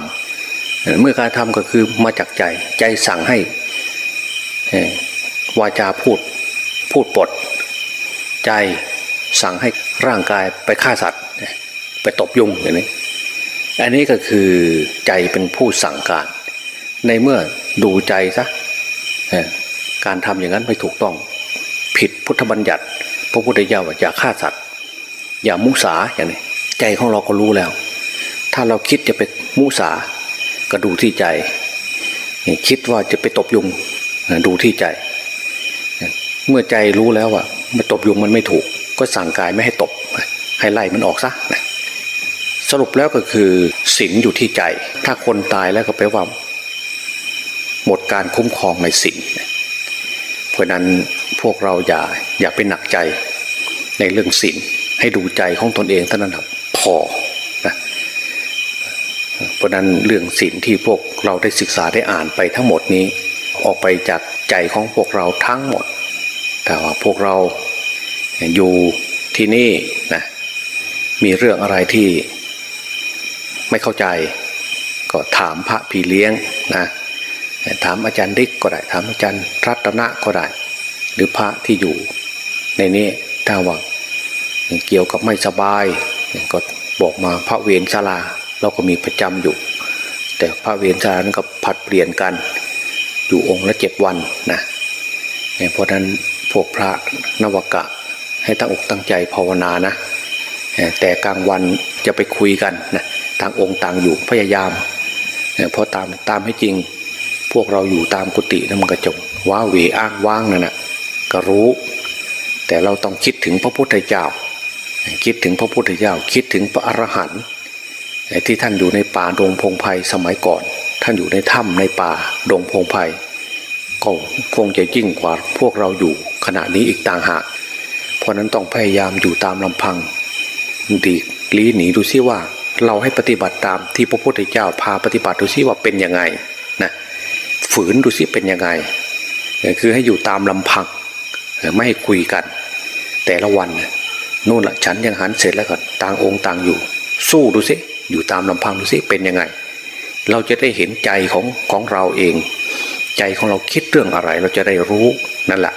ำเมื่อการทำก็คือมาจากใจใจสั่งให้วาจาพูดพูดปด ใจสั่งให้ร่างกายไปฆ่าสัตว์ไปตบยุงอย่างนี้อันนี้ก็คือใจเป็นผู้สั่งการ ในเมื่อดูใจซะการทำอย่างนั้นไม่ถูกต้อง ผิดพุทธบัญญัติ พระพุทธเจ้าว่าอย่าฆ่าสัตว์ อย่ามุสาอย่างนี้ใจของเราก็รู้แล้ว ถ้าเราคิดจะไปมุสาก็ดูที่ใจ คิดว่าจะไปตบยุงดูที่ใจ เมื่อใจรู้แล้วว่ามาตบยุงมันไม่ถูก ก็สั่งกายไม่ให้ตบ ให้ไล่มันออกซะสรุปแล้วก็คือศีลอยู่ที่ใจ ถ้าคนตายแล้วก็แปลว่า หมดการคุ้มครองในศีล เพราะนั้นพวกเราอย่าอย่าไปหนักใจในเรื่องศีลให้ดูใจของตนเองเท่านั้นพอนะเพราะนั้นเรื่องศีลที่พวกเราได้ศึกษาได้อ่านไปทั้งหมดนี้ ออกไปจากใจของพวกเราทั้งหมด แต่ว่าพวกเราอยู่ที่นี่นะมีเรื่องอะไรที่ไม่เข้าใจ ก็ถามพระพี่เลี้ยงนะ ถามอาจารย์ดิกก็ได้ ถามอาจารย์รัตนะก็ได้ หรือพระที่อยู่ ในนี้ถ้าว่าเกี่ยวกับไม่สบายก็บอกมาพระเวรชาลาเราก็มีประจำอยู่ แต่พระเวรชาลานั้นก็ผัดเปลี่ยนกัน อยู่องค์ละเจ็ดวันนะเพราะนั้นพวกพระนวกะให้ตั้งอกตั้งใจภาวนานะแต่กลางวันจะไปคุยกันนะต่างองค์ต่างอยู่พยายามเพราะตามตามให้จริง พวกเราอยู่ตามกุฏินั่นมันกระจงว้าเวอ้างว่างนั่นนะก็รู้ แต่เราต้องคิดถึงพระพุทธเจ้า คิดถึงพระพุทธเจ้า คิดถึงพระอรหันต์ที่ท่านอยู่ในป่าดงพงไพ่สมัยก่อน ท่านอยู่ในถ้ำในป่าดงพงไพ่ก็คงจะยิ่งกว่าพวกเราอยู่ขณะนี้อีกต่างหากเพราะนั้นต้องพยายามอยู่ตามลำพังดีลีหนีดูซิว่า เราให้ปฏิบัติตามที่พระพุทธเจ้าพาปฏิบัติดูซิว่าเป็นยังไง ฝืนดูซิเป็นยังไง คือให้อยู่ตามลำพังไม่ให้คุยกัน แต่ละวันนู่นละฉันยังหันเสร็จแล้วก็ต่างองค์ต่างอยู่ สู้ดูซิอยู่ตามลำพังดูซิเป็นยังไง เราจะได้เห็นใจของของเราเอง ใจของเราคิดเรื่องอะไร เราจะได้รู้นั่นแหละ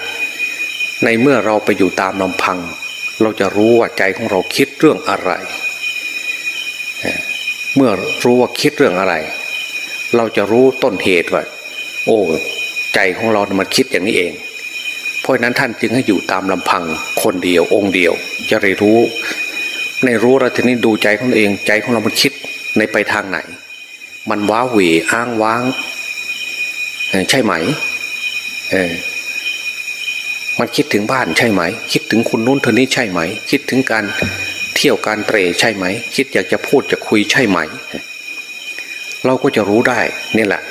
ในเมื่อเราไปอยู่ตามลำพัง เราจะรู้ว่าใจของเราคิดเรื่องอะไร เมื่อรู้ว่าคิดเรื่องอะไร เราจะรู้ต้นเหตุว่า โอ้ใจของเรามันคิดอย่างนี้เอง เพราะนั้นท่านจึงให้อยู่ตามลำพังคนเดียวองค์เดียวจะได้รู้ ในรู้เราทีนี้ดูใจของเราเองใจของเรามันคิดในไปทางไหน มันว้าเหวอ้างว้าง ใช่ไหมเออมันคิดถึงบ้านใช่ไหม คิดถึงคุณนู้นเธอนี้ใช่ไหม คิดถึงการเที่ยวการเตะใช่ไหม คิดอยากจะพูดจะคุยใช่ไหม เราก็จะรู้ได้นี่แหละ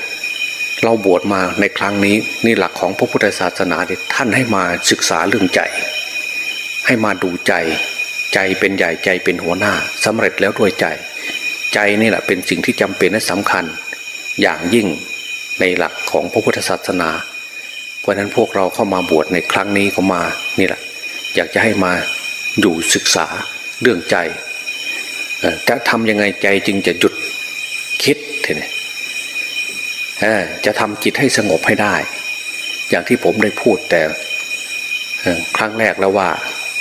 เราบวชมาในครั้งนี้นี่หลักของพระพุทธศาสนาท่านให้มาศึกษาเรื่องใจ ให้มาดูใจ ใจเป็นใหญ่ใจเป็นหัวหน้าสำเร็จแล้วด้วยใจ ใจนี่แหละเป็นสิ่งที่จำเป็นและสำคัญ อย่างยิ่งในหลักของพระพุทธศาสนา เพราะนั้นพวกเราเข้ามาบวชในครั้งนี้ก็มานี่แหละ อยากจะให้มาอยู่ศึกษาเรื่องใจจะทำยังไงใจจึงจะหยุดคิดเนี่ จะทำจิตให้สงบให้ได้ อย่างที่ผมได้พูดแต่ครั้งแรกแล้วว่า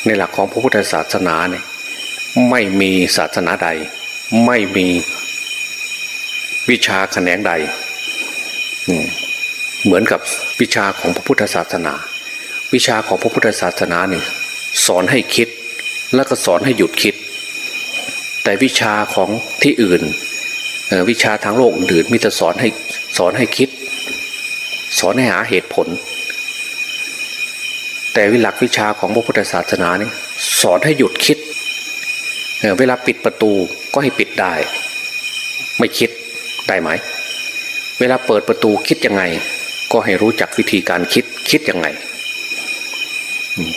ในหลักของพระพุทธศาสนาเนี่ยไม่มีศาสนาใด ไม่มีวิชาแขนงใด เหมือนกับวิชาของพระพุทธศาสนา วิชาของพระพุทธศาสนาเนี่ยสอนให้คิดแล้วก็สอนให้หยุดคิด แต่วิชาของที่อื่น วิชาทางโลกอื่นมิจะสอนให้สอนให้คิด สอนให้หาเหตุผล แต่วิหลักวิชาของพระพุทธศาสนาเนี่ยสอนให้หยุดคิดเวลาปิดประตูก็ให้ปิดได้ ไม่คิดได้ไหม เวลาเปิดประตูคิดยังไง ก็ให้รู้จักวิธีการคิดคิดยังไง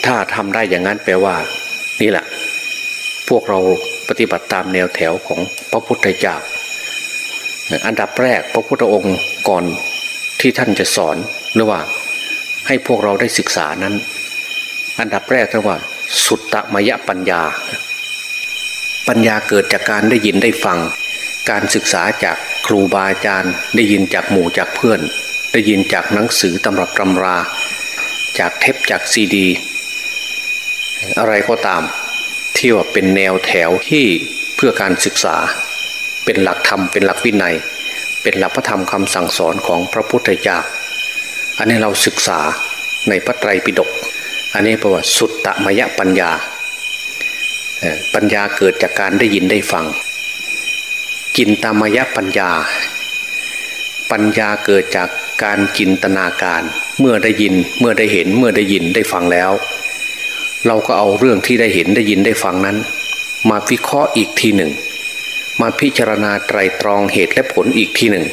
ถ้าทำได้อย่างนั้นแปลว่า นี่แหละ พวกเราปฏิบัติตามแนวแถวของพระพุทธเจ้า อันดับแรกพระพุทธองค์ก่อนที่ท่านจะสอนหรือว่าให้พวกเราได้ศึกษานั้น อันดับแรกเรียกว่า สุตตมยปัญญา ปัญญาเกิดจากการได้ยินได้ฟัง การศึกษาจากครูบาอาจารย์ ได้ยินจากหมู่จากเพื่อน ได้ยินจากหนังสือตำรับตำรา จากเทปจากซีดี อะไรก็ตามที่ว่าเป็นแนวแถวที่เพื่อการศึกษา เป็นหลักธรรมเป็นหลักวินัย เป็นหลักพระธรรมคำสั่งสอนของพระพุทธเจ้าอันนี้เราศึกษาในพระไตรปิฎกอันนี้แปลว่าสุตตมยปัญญา ปัญญาเกิดจากการได้ยินได้ฟังกินตามยปัญญา ปัญญาเกิดจากการจินตนาการ เมื่อได้ยินเมื่อได้เห็นเมื่อได้ยินได้ฟังแล้ว เราก็เอาเรื่องที่ได้เห็นได้ยินได้ฟังนั้น มาวิเคราะห์อีกทีหนึ่ง มาพิจารณาไตรตรองเหตุและผลอีกทีหนึ่ง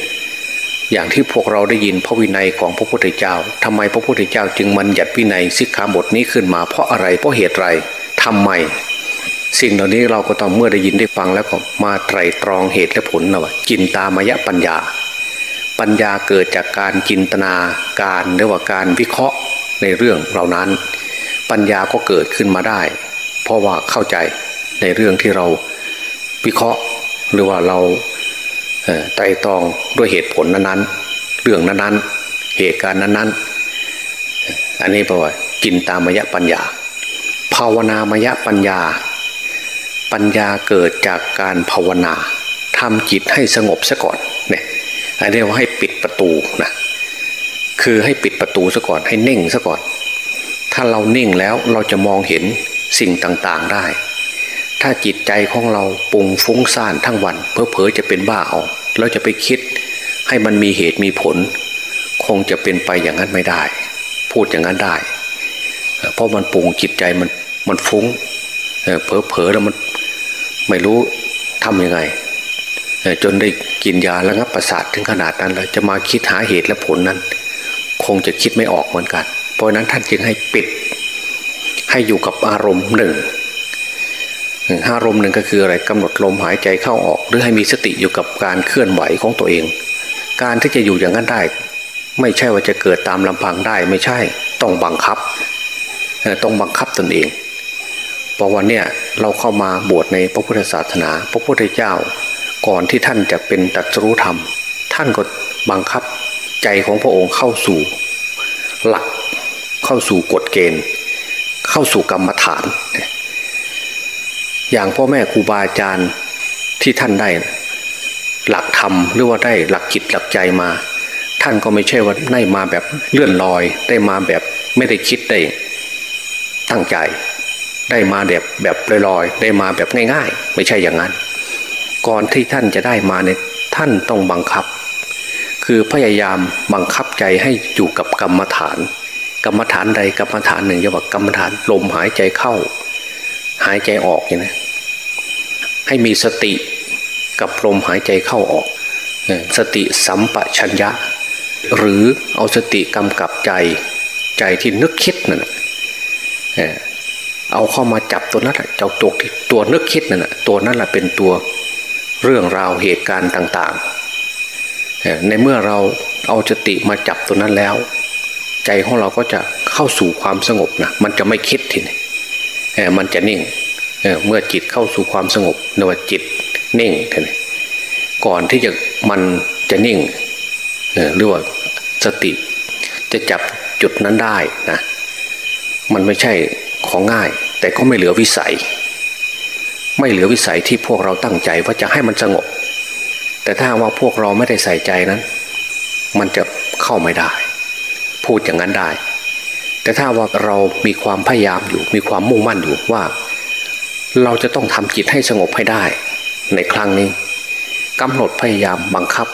อย่างที่พวกเราได้ยินพระวินัยของพระพุทธเจ้าทำไมพระพุทธเจ้าจึงมันหยัดวินัยสิกขาบทนี้ขึ้นมาเพราะอะไรเพราะเหตุไรทำไม สิ่งเหล่านี้เราก็ต้องเมื่อได้ยินได้ฟังแล้วก็มาไตรตรองเหตุและผลนะว่าจินตามยปัญญา ปัญญาเกิดจากการจินตนาการหรือว่าการวิเคราะห์ในเรื่องเหล่านั้น ปัญญาก็เกิดขึ้นมาได้ เพราะว่าเข้าใจในเรื่องที่เราวิเคราะห์ หรือว่าเราไต่ตองด้วยเหตุผลนั้นๆ เรื่องนั้นๆ เหตุการณ์นั้นๆ อันนี้แปลว่าจินตามยะปัญญา ภาวนามยะปัญญา ปัญญาเกิดจากการภาวนาทำจิตให้สงบซะก่อนเนี่ยอันนี้ว่าให้ปิดประตูนะคือให้ปิดประตูซะก่อนให้นิ่งซะก่อน ถ้าเรานิ่งแล้วเราจะมองเห็นสิ่งต่างๆได้ ถ้าจิตใจของเราปุงฟุ้งซ่านทั้งวันเพอเพอจะเป็นบ้าเอาเราจะไปคิดให้มันมีเหตุมีผล คงจะเป็นไปอย่างนั้นไม่ได้ พูดอย่างนั้นได้ เพราะมันปุงจิตใจมันมันฟุ้งเพอเพอแล้วมันไม่รู้ทำยังไง จนได้กินยาระงับประสาทถึงขนาดนั้นแล้วจะมาคิดหาเหตุและผลนั้น คงจะคิดไม่ออกเหมือนกัน เพราะนั้นท่านจึงให้ปิด ให้อยู่กับอารมณ์หนึ่ง อารมณ์หนึ่งก็คืออะไรกำหนดลมหายใจเข้าออก หรือให้มีสติอยู่กับการเคลื่อนไหวของตัวเอง การที่จะอยู่อย่างนั้นได้ ไม่ใช่ว่าจะเกิดตามลำพังได้ไม่ใช่ต้องบังคับ ต้องบังคับตนเองเพราะวันเนี้ยเราเข้ามาบวชในพระพุทธศาสนา พระพุทธเจ้า ก่อนที่ท่านจะเป็นตัตรู้ธรรม ท่านก็บังคับใจของพระองค์เข้าสู่หลักเข้าสู่กฎเกณฑ์ เข้าสู่กรรมฐาน อย่างพ่อแม่ครูบาอาจารย์ที่ท่านได้หลักธรรมหรือว่าได้หลักจิตหลักใจมา ท่านก็ไม่ใช่ว่าได้มาแบบเลื่อนลอย ได้มาแบบไม่ได้คิดได้ตั้งใจ ได้มาแบบแบบลอยๆได้มาแบบง่าย ๆ ไม่ใช่อย่างนั้น ก่อนที่ท่านจะได้มาเนี่ยท่านต้องบังคับ คือพยายามบังคับใจให้อยู่กับกรรมฐาน กรรมฐานใดกรรมฐานหนึ่งจะบอกกรรมฐานลมหายใจเข้า หายใจออกอย่นี้ให้มีสติกับลมหายใจเข้าออก สติสัมปชัญญะ หรือเอาสติกำกับใจใจที่นึกคิดนั่นเอาเข้ามาจับตัวนั้นเจ้าตัวตัวนึกคิดนั่นตัวนั้นแหละเป็นตัวเรื่องราวเหตุการณ์ต่างๆ ในเมื่อเราเอาสติมาจับตัวนั้นแล้ว ใจของเราก็จะเข้าสู่ความสงบนะมันจะไม่คิดทีนี้ มันจะนิ่งเเมื่อจิตเข้าสู่ความสงบนว่าจิตนิ่งทีนี้ก่อนที่จะมันจะนิ่งหรือว่าสติจะจับจุดนั้นได้นะมันไม่ใช่ของง่าย แต่ก็ไม่เหลือวิสัย ไม่เหลือวิสัยที่พวกเราตั้งใจว่าจะให้มันสงบ แต่ถ้าว่าพวกเราไม่ได้ใส่ใจนั้น มันจะเข้าไม่ได้ พูดอย่างนั้นได้ แต่ถ้าว่าเรามีความพยายามอยู่ มีความมุ่งมั่นอยู่ว่า เราจะต้องทำจิตให้สงบให้ได้ ในครั้งนี้กำหนดพยายามบังคับ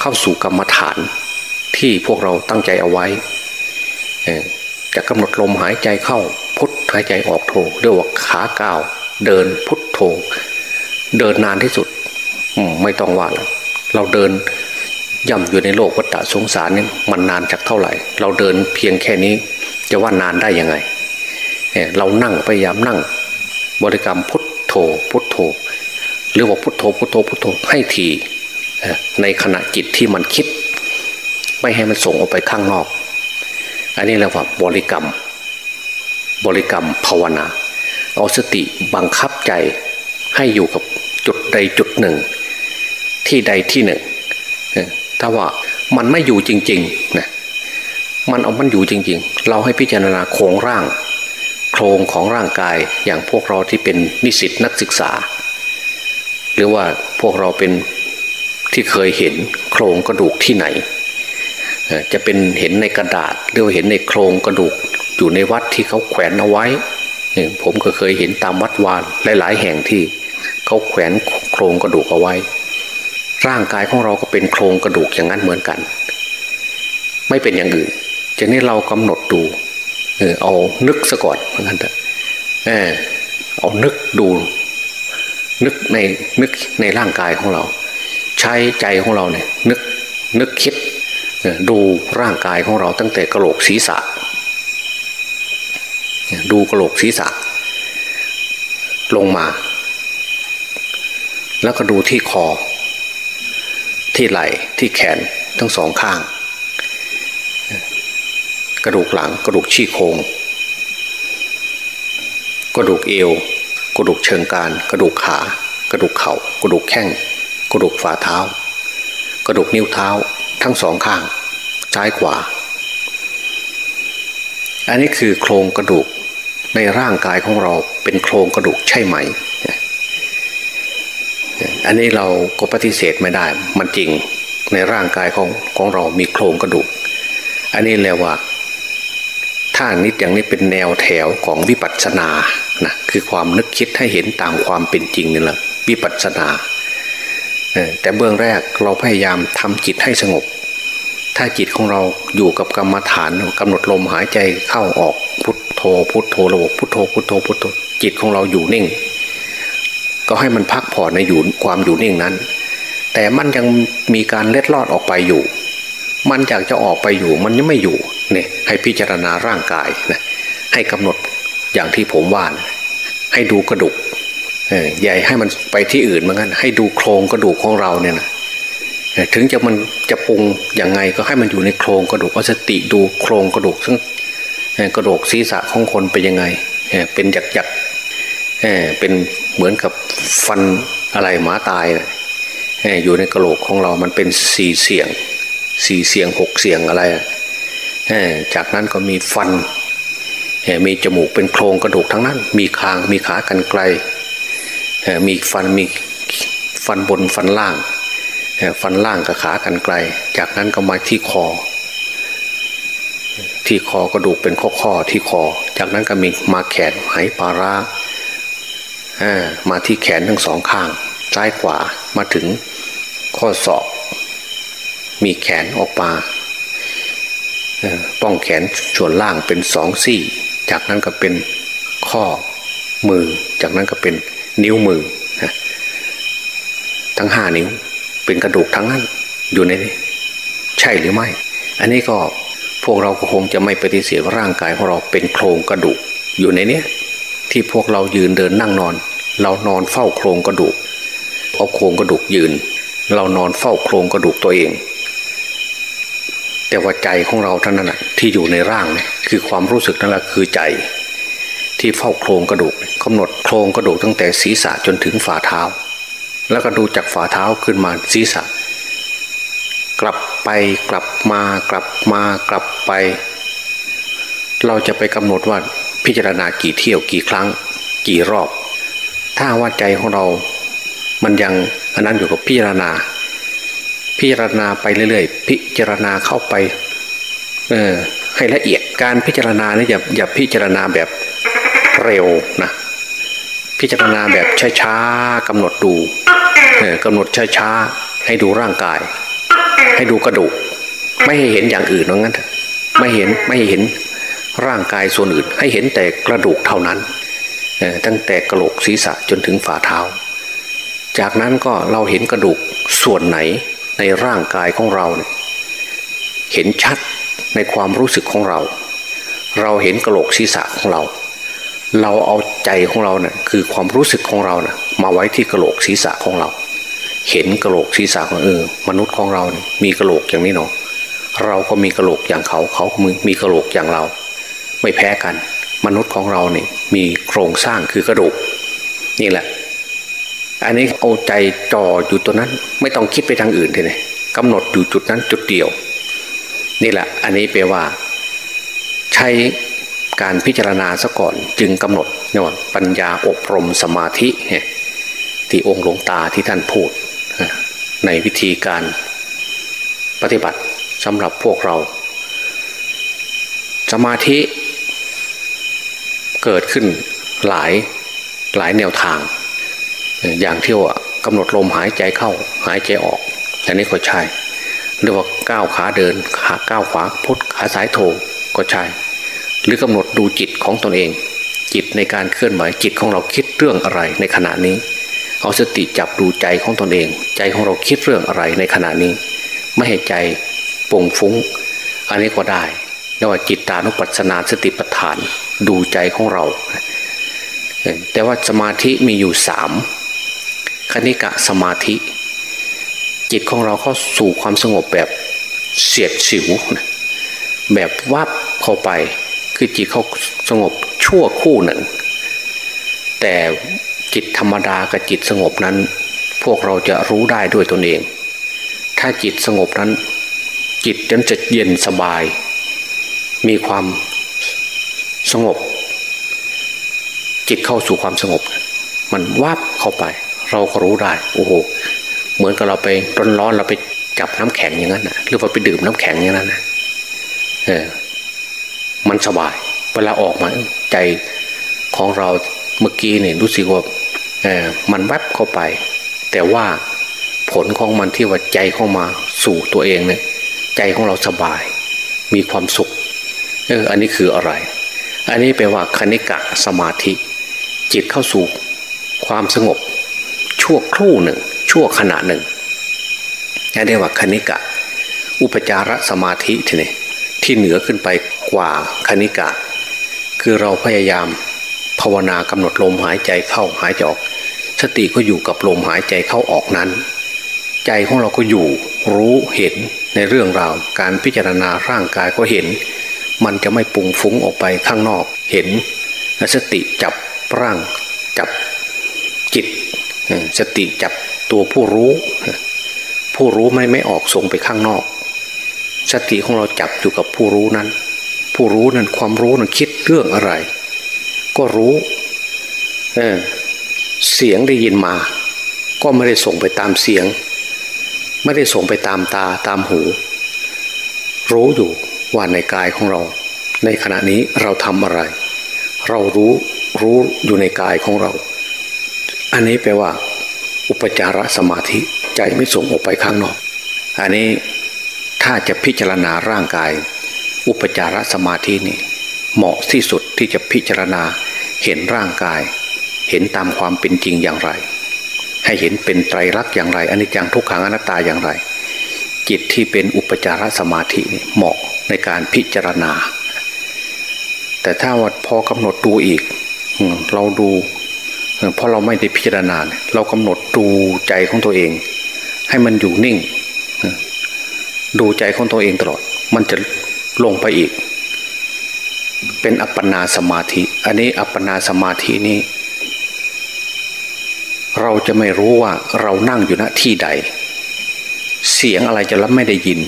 เข้าสู่กรรมฐาน ที่พวกเราตั้งใจเอาไว้จะกำหนดลมหายใจเข้าพุทหายใจออกโทเรียกว่าขาก้าวเดินพุทโธเดินนานที่สุดไม่ต้องว่าเราเดินย่ำอยู่ในโลกวัฏสงสารนี่มันนานจากเท่าไหร่ เราเดินเพียงแค่นี้ จะว่านานได้ยังไงเรานั่งพยายามนั่ง บริกรรมพุทโธพุทโธหรือว่าพุทโธพุทโธพุทโธให้ทีในขณะจิตที่มันคิด ไม่ให้มันส่งออกไปข้างนอก อันนี้เรียกว่าบริกรรม บริกรรมภาวนา เอาสติบังคับใจให้อยู่กับจุดใดจุดหนึ่ง ที่ใดที่หนึ่งถ้าว่ามันไม่อยู่จริงๆนะ มันเอามันอยู่จริง ๆ เราให้พิจารณาโครงร่าง โครงของร่างกายอย่างพวกเราที่เป็นนิสิตนักศึกษา หรือว่าพวกเราเป็นที่เคยเห็นโครงกระดูกที่ไหน จะเป็นเห็นในกระดาษหรือว่าเห็นในโครงกระดูกอยู่ในวัดที่เขาแขวนเอาไว้ ผมก็เคยเห็นตามวัดวานหลาย ๆ แห่งที่เขาแขวนโครงกระดูกเอาไว้ ร่างกายของเราก็เป็นโครงกระดูกอย่างนั้นเหมือนกัน ไม่เป็นอย่างอื่น จะนี้เรากำหนดดูเออเอานึกซะก่อนเหมือนกันเถอะเออเอานึกดู นึกในนึกในร่างกายของเรา ใช้ใจของเราเนี่ยนึกนึกคิดดูร่างกายของเราตั้งแต่กระโหลกศีรษะ ดูกระโหลกศีรษะ ลงมา แล้วก็ดูที่คอ ที่ไหล่ที่แขนทั้งสองข้าง กระดูกหลัง กระดูกชี้โครงกระดูกเอว กระดูกเชิงกรานกระดูกขา กระดูกเขา่า กระดูกแข้ง กระดูกฝ่าเท้า กระดูกนิ้วเท้า ทั้งสองข้าง ซ้ายขวา อันนี้คือโครงกระดูกในร่างกายของเราเป็นโครงกระดูกใช่ไหม อันนี้เราก็ปฏิเสธไม่ได้ มันจริงในร่างกายของของเรามีโครงกระดูก อันนี้เรียกว่า ถ้านิดอย่างนี้เป็นแนวแถวของวิปัสสนานะคือความนึกคิดให้เห็นตามความเป็นจริงนี่แหละวิปัสสนาแต่เบื้องแรกเราพยายามทำจิตให้สงบ ถ้าจิตของเราอยู่กับกรรมฐานกำหนดลมหายใจเข้าออกพุทโธพุทโธระบบพุทโธพุทโธพุทโธจิตของเราอยู่นิ่ง ก็ให้มันพักผ่อนในอยู่ความอยู่นิ่งนั้น แต่มันยังมีการเล็ดลอดออกไปอยู่ มันอยากจะออกไปอยู่มันยังไม่อยู่เนี่ยให้พิจารณาร่างกายนะให้กำหนดอย่างที่ผมว่านะให้ดูกระดูกใหญ่ให้มันไปที่อื่นเหมือนกันให้ดูโครงกระดูกของเราเนี่ยนะถึงจะมันจะปรุงอยังไงก็ให้มันอยู่ในโครงกระดูกเอาสติดูโครงกระดูกซึ่งกระดูกศีรษะของคนเป็นยังไงเป็นหยักหยักเป็นเหมือนกับฟันอะไรหมาตายอยู่ในกระโหลกของเรามันเป็นสี่เสียง สี่เสียงหกเสียงอะไรจากนั้นก็มีฟันมีจมูกเป็นโครงกระดูกทั้งนั้น มีคางมีขากันไกลมีฟันมีฟันบนฟันล่าง ฟันล่างกับขากันไกล จากนั้นก็มาที่คอ ที่คอกระดูกเป็นข้อข้อที่คอ จากนั้นก็มีมาแขนไหปารามาที่แขนทั้งสองข้างซ้ายขวามาถึงข้อศอก มีแขนออกมาป้องแขนส่วนล่างเป็นสองซี่ จากนั้นก็เป็นข้อมือ จากนั้นก็เป็นนิ้วมือ ทั้งห้านิ้ว เป็นกระดูกทั้งนั้นอยู่ในนี้ใช่หรือไม่ อันนี้ก็พวกเราก็คงจะไม่ปฏิเสธว่าร่างกายของเราเป็นโครงกระดูกอยู่ในนี้ที่พวกเรายืนเดินนั่งนอน เรานอนเฝ้าโครงกระดูกเอาโครงกระดูกยืน เรานอนเฝ้าโครงกระดูกตัวเอง แต่ว่าใจของเราเท่านั้นที่อยู่ในร่างคือความรู้สึกนั่นแหละคือใจ ที่เฝ้าโครงกระดูกกำหนดโครงกระดูกตั้งแต่ศีรษะจนถึงฝ่าเท้า แล้วก็ดูจากฝ่าเท้าขึ้นมาศีรษะ กลับไปกลับมากลับมากลับไป เราจะไปกำหนดว่าพิจารณากี่เที่ยวกี่ครั้ง กี่รอบ ถ้าว่าใจของเรา มันยังอันนั้นอยู่กับพิจารณาพิจารณาไปเรื่อยๆ พิ จารณาเข้าไปเออให้ละเอียดการพิจารณาเนี่ยอย่าอย่าพิจารณาแบบเร็วนะพิจารณาแบบช้าๆกำหนดดูกำหนดช้าๆให้ดูร่างกาย ให้ดูกระดูก ไม่ให้เห็นอย่างอื่นว่างั้นไม่เห็นไม่เห็นร่างกายส่วนอื่น ให้เห็นแต่กระดูกเท่านั้นตั้งแต่กระโหลกศีรษะจนถึงฝ่าเท้า จากนั้นก็เราเห็นกระดูกส่วนไหนในร่างกายของเราเนี่ย เห็นชัดในความรู้สึกของเรา เราเห็นกระโหลกศีรษะของเรา เราเอาใจของเราเนี่ยคือความรู้สึกของเราเนี่ยมาไว้ที่กระโหลกศีรษะของเรา เห็นกระโหลกศีรษะของเออมนุษย์ของเราเนี่ยมีกระโหลกอย่างนี้เนาะเราก็มีกระโหลกอย่างเขาเขามือมีกระโหลกอย่างเรา ไม่แพ้กัน มนุษย์ของเราเนี่ยมีโครงสร้างคือกระดูกนี่แหละ อันนี้เอาใจจ่ออยู่ตัวนั้น ไม่ต้องคิดไปทางอื่นเลยกำหนดอยู่จุดนั้นจุดเดียว นี่แหละอันนี้แปลว่า ใช้การพิจารณาซะก่อนจึงกำหนดเนี่ยว่าปัญญาอบรมสมาธิเนี่ยที่องค์หลวงตาที่ท่านพูด ในวิธีการปฏิบัติสำหรับพวกเรา สมาธิเกิดขึ้นหลายหลายแนวทาง อย่างที่ว่ากำหนดลมหายใจเข้าหายใจออกอันนี้ก็ใช่ หรือว่าก้าวขาเดินขาก้าวขวาพุทขาซ้ายโถก็ใช่ หรือกำหนดดูจิตของตนเอง จิตในการเคลื่อนไหวจิตของเราคิดเรื่องอะไรในขณะนี้ เอาสติจับดูใจของตนเอง ใจของเราคิดเรื่องอะไรในขณะนี้ ไม่ให้ใจป่งฟุ้ง อันนี้ก็ได้เรียกว่าจิตตานุปัสสนาสติปัฏฐานดูใจของเรา แต่ว่าสมาธิมีอยู่สามคณิกะสมาธิ จิตของเราเข้าสู่ความสงบแบบเสียดสิวแบบวับเข้าไป คือจิตเขาสงบชั่วคู่หนึ่ง แต่จิตธรรมดากับจิตสงบนั้น พวกเราจะรู้ได้ด้วยตนเอง ถ้าจิตสงบนั้น จิตนั้นจะเย็นสบาย มีความสงบ จิตเข้าสู่ความสงบ มันวับเข้าไป เราก็รู้ได้โอ้โห เหมือนกับเราไปร้อนๆเราไปจับน้ำแข็งอย่างนั้นนะหรือว่าไปดื่มน้ำแข็งอย่างนั้นนะเออ มันสบาย เวลาออกมาใจของเราเมื่อกี้เนี่ยรู้สึกว่าเออมันแวบเข้าไป แต่ว่าผลของมันที่ว่าใจเข้ามาสู่ตัวเองเนี่ย ใจของเราสบาย มีความสุข เออ อันนี้คืออะไร อันนี้แปลว่าคณิกะสมาธิ จิตเข้าสู่ความสงบชั่วครู่หนึ่ง ชั่วขณะหนึ่งนี่เรียกว่าคณิกะ อุปจารสมาธิทีนี้ที่เหนือขึ้นไปกว่าคณิกะ คือเราพยายามภาวนากำหนดลมหายใจเข้าหายใจออก สติก็อยู่กับลมหายใจเข้าออกนั้น ใจของเราก็อยู่รู้เห็นในเรื่องราวการพิจารณาร่างกายก็เห็น มันจะไม่ปุงฟุ้งออกไปข้างนอกเห็นสติจับร่างจับจิต สติจับ ตัวผู้รู้ ผู้รู้ไม่ไม่ออกส่งไปข้างนอก สติของเราจับอยู่กับผู้รู้นั้น ผู้รู้นั้นความรู้นั้นคิดเรื่องอะไร ก็รู้เออเสียงได้ยินมา ก็ไม่ได้ส่งไปตามเสียง ไม่ได้ส่งไปตามตาตามหู รู้อยู่ว่าในกายของเรา ในขณะนี้เราทำอะไร เรารู้รู้อยู่ในกายของเรา อันนี้แปลว่า อุปจารสมาธิใจไม่ส่งออกไปข้างนอก อันนี้ถ้าจะพิจารณาร่างกาย อุปจารสมาธินี่เหมาะที่สุดที่จะพิจารณาเห็นร่างกาย เห็นตามความเป็นจริงอย่างไร ให้เห็นเป็นไตรลักษณ์อย่างไรอันนี้จังทุกขังอนัตตาอย่างไร จิตที่เป็นอุปจารสมาธินี่เหมาะในการพิจารณา แต่ถ้าว่าพอกำหนดดูอีก เราดู เพราะเราไม่ได้พิจารณาเรากำหนดดูใจของตัวเอง ให้มันอยู่นิ่ง ดูใจของตัวเองตลอด มันจะลงไปอีก เป็นอัปปนาสมาธิ อันนี้อัปปนาสมาธินี้ เราจะไม่รู้ว่าเรานั่งอยู่ณที่ใด เสียงอะไรจะรับไม่ได้ยิน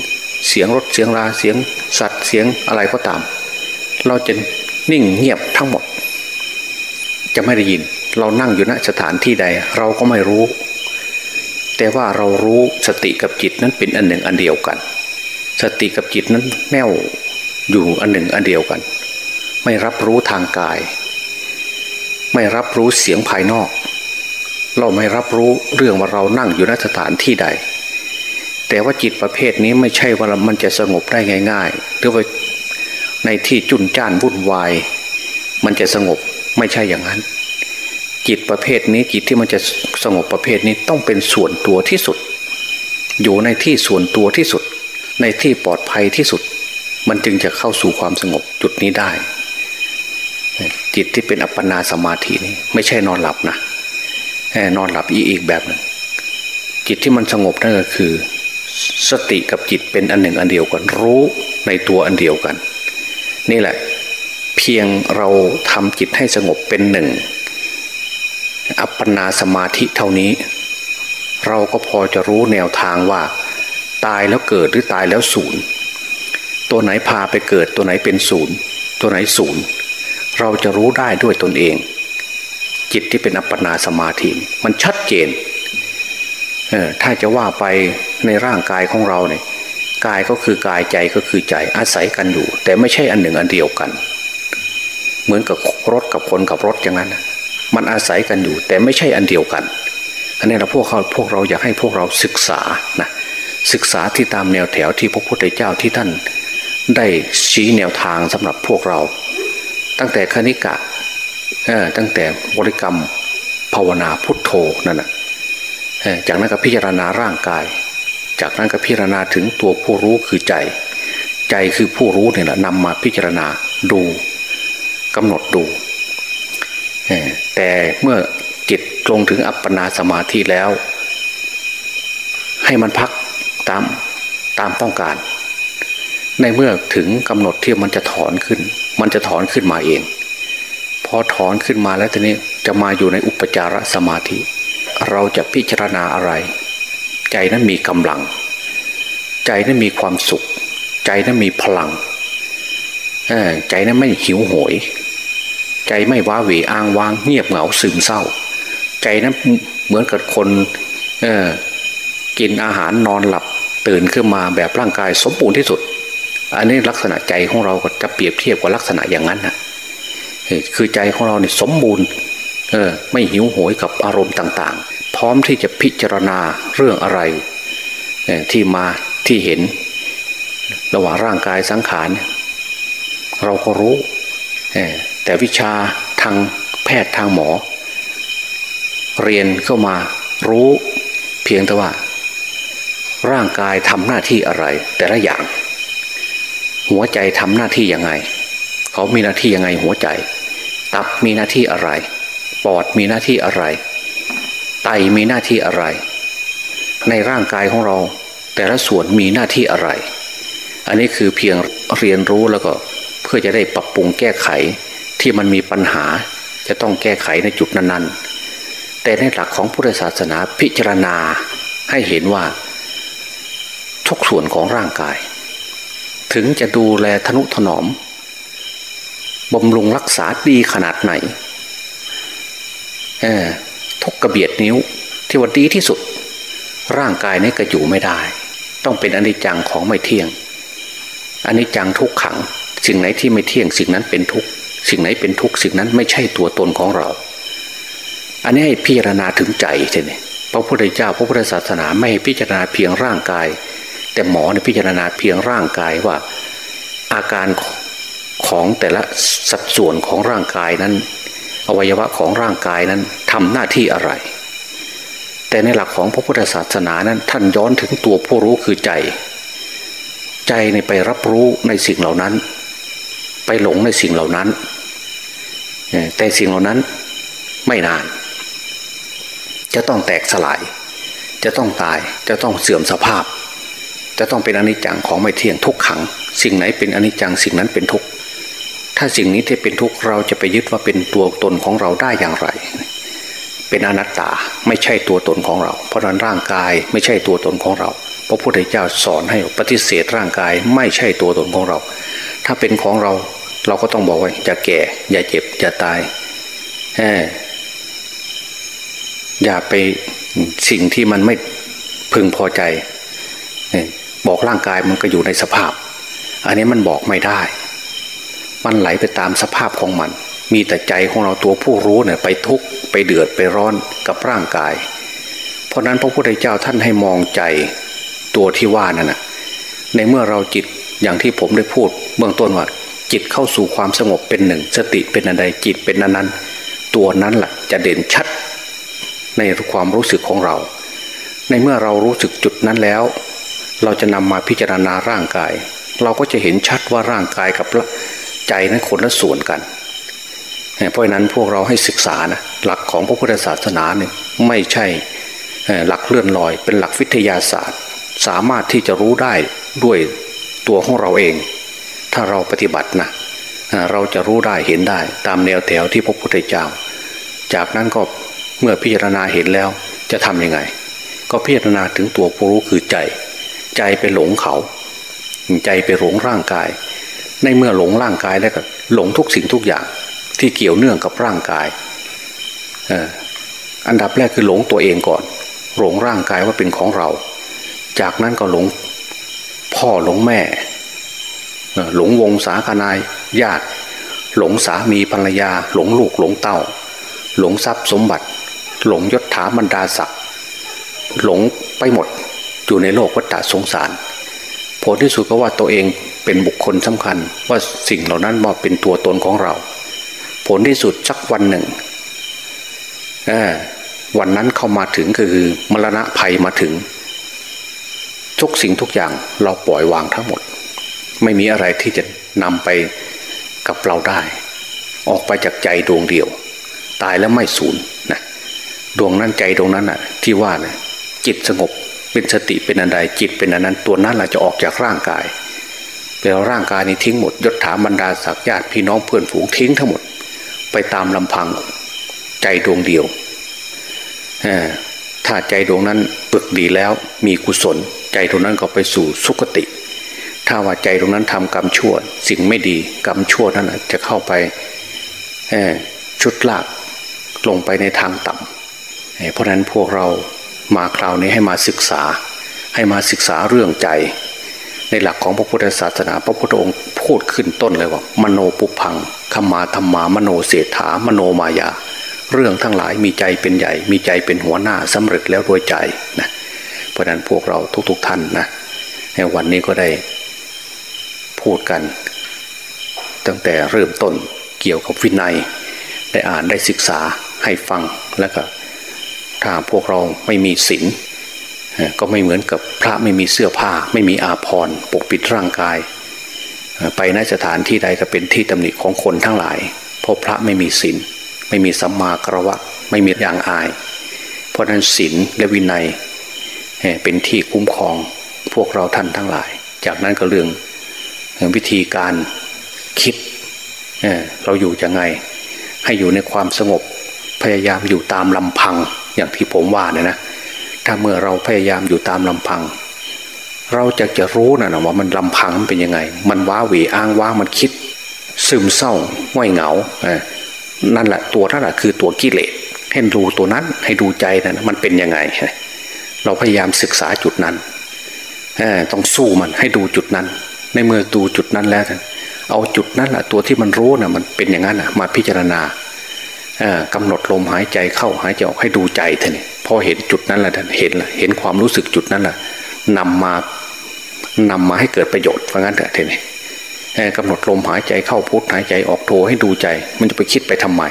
เสียงรถเสียงราเสียงสัตว์เสียงอะไรก็ตาม เราจะนิ่งเงียบทั้งหมด จะไม่ได้ยิน เรานั่งอยู่ณสถานที่ใด เราก็ไม่รู้ แต่ว่าเรารู้สติกับจิตนั้นเป็นอันหนึ่งอันเดียวกัน สติกับจิตนั้นแน่วอยู่อันหนึ่งอันเดียวกัน ไม่รับรู้ทางกาย ไม่รับรู้เสียงภายนอก เราไม่รับรู้เรื่องว่าเรานั่งอยู่ณสถานที่ใด แต่ว่าจิตประเภทนี้ไม่ใช่ว่ามันจะสงบได้ง่ายๆหรือว่าในที่จุนจ้านวุ่นวาย มันจะสงบไม่ใช่อย่างนั้น จิตประเภทนี้จิตที่มันจะสงบประเภทนี้ต้องเป็นส่วนตัวที่สุด อยู่ในที่ส่วนตัวที่สุด ในที่ปลอดภัยที่สุด มันจึงจะเข้าสู่ความสงบจุดนี้ได้ จิตที่เป็นอัปปนาสมาธินี่ไม่ใช่นอนหลับนะนอนหลับอีกแบบหนึ่งจิตที่มันสงบนั่นก็คือ สติกับจิตเป็นอันหนึ่งอันเดียวกัน รู้ในตัวอันเดียวกัน นี่แหละ เพียงเราทำจิตให้สงบเป็นหนึ่ง อัปปนาสมาธิเท่านี้ เราก็พอจะรู้แนวทางว่า ตายแล้วเกิดหรือตายแล้วศูนย์ตัวไหนพาไปเกิดตัวไหนเป็นศูนย์ตัวไหนศูนย์เราจะรู้ได้ด้วยตนเอง จิตที่เป็นอัปปนาสมาธิมันชัดเจนเออถ้าจะว่าไปในร่างกายของเราเนี่ยกายก็คือกายใจก็คือใจอาศัยกันอยู่ แต่ไม่ใช่อันหนึ่งอันเดียวกัน เหมือนกับรถกับคนกับรถอย่างนั้น มันอาศัยกันอยู่ แต่ไม่ใช่อันเดียวกัน อันนี้เราพวกเขาพวกเราอยากให้พวกเราศึกษานะศึกษาที่ตามแนวแถวที่พระพุทธเจ้าที่ท่านได้ชี้แนวทางสำหรับพวกเรา ตั้งแต่คณิกะตั้งแต่บริกรรมภาวนาพุทโธนั่นนะจากนั้นก็พิจารณาร่างกาย จากนั้นก็พิจารณาถึงตัวผู้รู้คือใจ ใจคือผู้รู้เนี่ยแหละนำมาพิจารณาดูกำหนดดู แต่เมื่อจิตตรงถึงอัปปนาสมาธิแล้ว ให้มันพักตามตามต้องการ ในเมื่อถึงกำหนดที่มันจะถอนขึ้น มันจะถอนขึ้นมาเองพอถอนขึ้นมาแล้วทีนี้จะมาอยู่ในอุปจารสมาธิ เราจะพิจารณาอะไร ใจนั้นมีกำลัง ใจนั้นมีความสุข ใจนั้นมีพลังใจนั้นไม่หิวโหย ใจไม่ว้าเหวอ้างว้างเงียบเหงาซึมเศร้า ใจนั้นเหมือนกับคนกินอาหารนอนหลับตื่นขึ้นมาแบบร่างกายสมบูรณ์ที่สุด อันนี้ลักษณะใจของเราก็จะเปรียบเทียบกับลักษณะอย่างนั้นนะคือใจของเราเนี่ยสมบูรณ์เออไม่หิวโหยกับอารมณ์ต่างๆ พร้อมที่จะพิจารณาเรื่องอะไรที่มาที่เห็น ระหว่างร่างกายสังขาร เราก็รู้ แต่วิชาทางแพทย์ทางหมอ เรียนเข้ามารู้เพียงแต่ว่า ร่างกายทำหน้าที่อะไร แต่ละอย่าง หัวใจทำหน้าที่ยังไง เขามีหน้าที่ยังไงหัวใจ ตับมีหน้าที่อะไร ปอดมีหน้าที่อะไร ไตมีหน้าที่อะไร ในร่างกายของเรา แต่ละส่วนมีหน้าที่อะไร อันนี้คือเพียงเรียนรู้แล้วก็เพื่อจะได้ปรับปรุงแก้ไข ที่มันมีปัญหาจะต้องแก้ไขในจุดนั้นๆ แต่ในหลักของพุทธศาสนาพิจารณาให้เห็นว่าทุกส่วนของร่างกาย ถึงจะดูแลทนุถนอมบำรุงรักษาดีขนาดไหนทุกกระเบียดนิ้วที่ว่าดีที่สุด ร่างกายนี้ก็อยู่ไม่ได้ ต้องเป็นอนิจจังของไม่เที่ยงอนิจจังทุกขัง สิ่งไหนที่ไม่เที่ยงสิ่งนั้นเป็นทุก สิ่งไหนเป็นทุกสิ่งนั้นไม่ใช่ตัวตนของเรา อันนี้ให้พิจารณาถึงใจใช่ไหมพระพุทธเจ้าพระพุทธศาสนาไม่ให้พิจารณาเพียงร่างกาย แต่หมอในพิจารณาเพียงร่างกายว่า อาการของแต่ละสัดส่วนของร่างกายนั้น อวัยวะของร่างกายนั้นทำหน้าที่อะไร แต่ในหลักของพระพุทธศาสนานั้น ท่านย้อนถึงตัวผู้รู้คือใจ ใจในไปรับรู้ในสิ่งเหล่านั้น ไปหลงในสิ่งเหล่านั้น แต่สิ่งเหล่านั้นไม่นาน จะต้องแตกสลาย จะต้องตายจะต้องเสื่อมสภาพ จะต้องเป็นอนิจจังของไม่เที่ยงทุกขัง สิ่งไหนเป็นอนิจจังสิ่งนั้นเป็นทุกถ้าสิ่งนี้ที่เป็นทุกข์เราจะไปยึดว่าเป็นตัวตนของเราได้อย่างไร เป็นอนัตตาไม่ใช่ตัวตนของเรา เพราะนั้นร่างกายไม่ใช่ตัวตนของเราพระพุทธเจ้าสอนให้ปฏิเสธร่างกายไม่ใช่ตัวตนของเรา ถ้าเป็นของเรา เราก็ต้องบอกว่าอย่าแก่ อย่าเจ็บ อย่าตายอย่าไปสิ่งที่มันไม่พึงพอใจบอกร่างกายมันก็อยู่ในสภาพ อันนี้มันบอกไม่ได้ มันไหลไปตามสภาพของมัน มีแต่ใจของเราตัวผู้รู้เนี่ยไปทุกข์ไปเดือดไปร้อนกับร่างกาย เพราะนั้นพระพุทธเจ้าท่านให้มองใจตัวที่ว่านั่นนะในเมื่อเราจิตอย่างที่ผมได้พูด เบื้องต้นว่า จิตเข้าสู่ความสงบเป็นหนึ่ง สติเป็นอันใดจิตเป็นอันนั้น ตัวนั้นแหละจะเด่นชัด ในความรู้สึกของเรา ในเมื่อเรารู้สึกจุดนั้นแล้ว เราจะนำมาพิจารณาร่างกาย เราก็จะเห็นชัดว่าร่างกายกับใจนั้นคนละส่วนกันเพราะนั้นพวกเราให้ศึกษานะหลักของพระพุทธศาสนาเนี่ยไม่ใช่หลักเลื่อนลอย เป็นหลักวิทยาศาสตร์ สามารถที่จะรู้ได้ด้วยตัวของเราเอง ถ้าเราปฏิบัตินะเราจะรู้ได้เห็นได้ตามแนวแถวที่พระพุทธเจ้า จากนั้นก็เมื่อพิจารณาเห็นแล้วจะทำยังไง ก็พิจารณาถึงตัวผู้รู้คือใจ ใจไปหลงเขา ใจไปหลงร่างกาย ในเมื่อหลงร่างกายแล้วก็หลงทุกสิ่งทุกอย่าง ที่เกี่ยวเนื่องกับร่างกายอันดับแรกคือหลงตัวเองก่อน หลงร่างกายว่าเป็นของเรา จากนั้นก็หลงพ่อหลงแม่ หลงวงศาคณายญาติ หลงสามีภรรยา หลงลูกหลงเต้า หลงทรัพย์สมบัติ หลงยศถาบรรดาศักดิ์หลงไปหมดอยู่ในโลกวัฏสงสารผลที่สุดก็ว่าตัวเองเป็นบุคคลสำคัญว่าสิ่งเหล่านั้นว่าเป็นตัวตนของเรา ผลที่สุดสักวันหนึ่งวันนั้นเข้ามาถึงคือมรณะภัยมาถึง ทุกสิ่งทุกอย่างเราปล่อยวางทั้งหมด ไม่มีอะไรที่จะนำไปกับเราได้ ออกไปจากใจดวงเดียว ตายแล้วไม่สูญนะดวงนั้นใจดวงนั้นอะ ที่ว่านะจิตสงบเป็นสติเป็นอันใดจิตเป็นอันนั้น ตัวนั้นแหละจะออกจากร่างกายแปลว่าร่างกายนี้ทิ้งหมดยศถาบรรดาศักดิ์ญาติพี่น้องเพื่อนฝูงทิ้งทั้งหมด ไปตามลำพังใจดวงเดียวถ้าใจดวงนั้นปึกดีแล้วมีกุศล ใจดวงนั้นก็ไปสู่สุคติ ถ้าว่าใจดวงนั้นทำกรรมชั่ว สิ่งไม่ดีกรรมชั่วนั้นจะเข้าไปชุดลากลงไปในทางต่ำเพราะนั้นพวกเรามาคราวนี้ให้มาศึกษา ให้มาศึกษาเรื่องใจ ในหลักของพระพุทธศาสนา พระพุทธองค์พูดขึ้นต้นเลยว่า มโนปุพังขมาธรรมามโนเศรษฐามโนมายา เรื่องทั้งหลายมีใจเป็นใหญ่ มีใจเป็นหัวหน้าสำเร็จแล้วโดยใจนะเพราะนั้นพวกเราทุกๆทท่านนะในวันนี้ก็ได้ พูดกัน ตั้งแต่เริ่มต้นเกี่ยวกับวินัย ได้อ่านได้ศึกษาให้ฟังแล้วก็ถ้าพวกเราไม่มีศีลก็ไม่เหมือนกับพระไม่มีเสื้อผ้า ไม่มีอาภรณ์ปกปิดร่างกาย ไปนสถานที่ใดก็เป็นที่ตำหนิของคนทั้งหลายเพราะพระไม่มีศีลไม่มีสัมมากระวะไม่มีอย่างอาย เพราะนั้นศีลและวินัยเป็นที่คุ้มครองพวกเราท่านทั้งหลาย จากนั้นก็เรื่อง วิธีการคิดเราอยู่ยังไง ให้อยู่ในความสงบพยายามอยู่ตามลำพังอย่างที่ผมว่าเนี่ยนะถ้าเมื่อเราพยายามอยู่ตามลำพัง เราจะจะรู้นะนะว่ามันลำพังมันเป็นยังไง มันว้าหวีอ้างว้างมันคิด ซึมเศร้าห้อยเหงานั่นแหละตัวนั่นแหละคือตัวกิเลสให้ดูตัวนั้นให้ดูใจนะมันเป็นยังไง เราพยายามศึกษาจุดนั้นต้องสู้มันให้ดูจุดนั้น ในเมื่อดูจุดนั้นแล้ว เอาจุดนั้นแหละตัวที่มันรู้นะ่ะมันเป็นอย่างนั้นนะมาพิจารณากำหนดลมหายใจเข้าหายใจออกให้ดูใจท่านพอเห็นจุดนั้นแหละท่านเห็นเห็นความรู้สึกจุดนั้นแหละนำมานำมาให้เกิดประโยชน์เพราะงั้นเถอะท่านกำหนดลมหายใจเข้าพุทหายใจออกโทให้ดูใจ มันจะไปคิดไปทำไม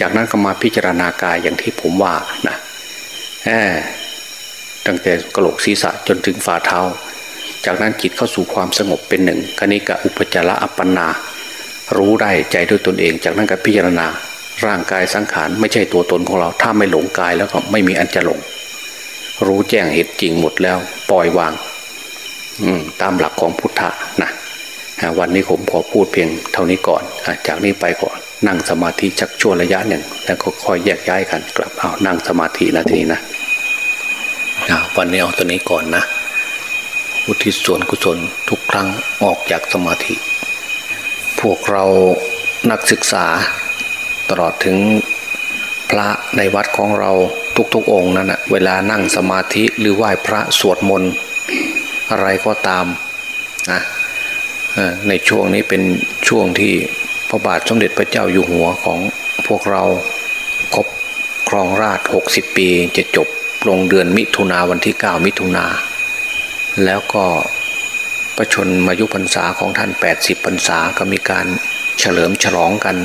จากนั้นก็มาพิจารณากายอย่างที่ผมว่านะตั้งแต่กระโหลกศีรษะจนถึงฝ่าเท้า จากนั้นจิตเข้าสู่ความสงบเป็นหนึ่งคณิกะอุปจาระอัปปนา รู้ได้ใจด้วยตนเอง จากนั้นก็พิจารณา ร่างกายสังขารไม่ใช่ตัวตนของเรา ถ้าไม่หลงกายแล้วก็ไม่มีอันจะหลง รู้แจ้งเหตุจริงหมดแล้ว ปล่อยวาง อืตามหลักของพุทธะนะวันนี้ผมขอพูดเพียงเท่านี้ก่อน จากนี้ไปก่อนนั่งสมาธิชักชั่วระยะหนึ่ง แล้วก็ค่อยแยกย้ายกันกลับเอานั่งสมาธินาทีนะวันนี้เอาตัวนี้ก่อนนะ อุทิศส่วนกุศลทุกครั้งออกจากสมาธิ พวกเรานักศึกษา ตลอดถึงพระในวัดของเราทุกๆองค์นั่นนะเวลานั่งสมาธิหรือไหว้พระสวดมนต์อะไรก็ตามนะในช่วงนี้เป็นช่วงที่พระบาทสมเด็จพระเจ้าอยู่หัวของพวกเราครบครองราช 60 ปีจะจบลงเดือนมิถุนาวันที่ 9 มิถุนา แล้วก็ประชนมายุพรรษาของท่าน 80พรรษาก็มีการเฉลิมฉลองกัน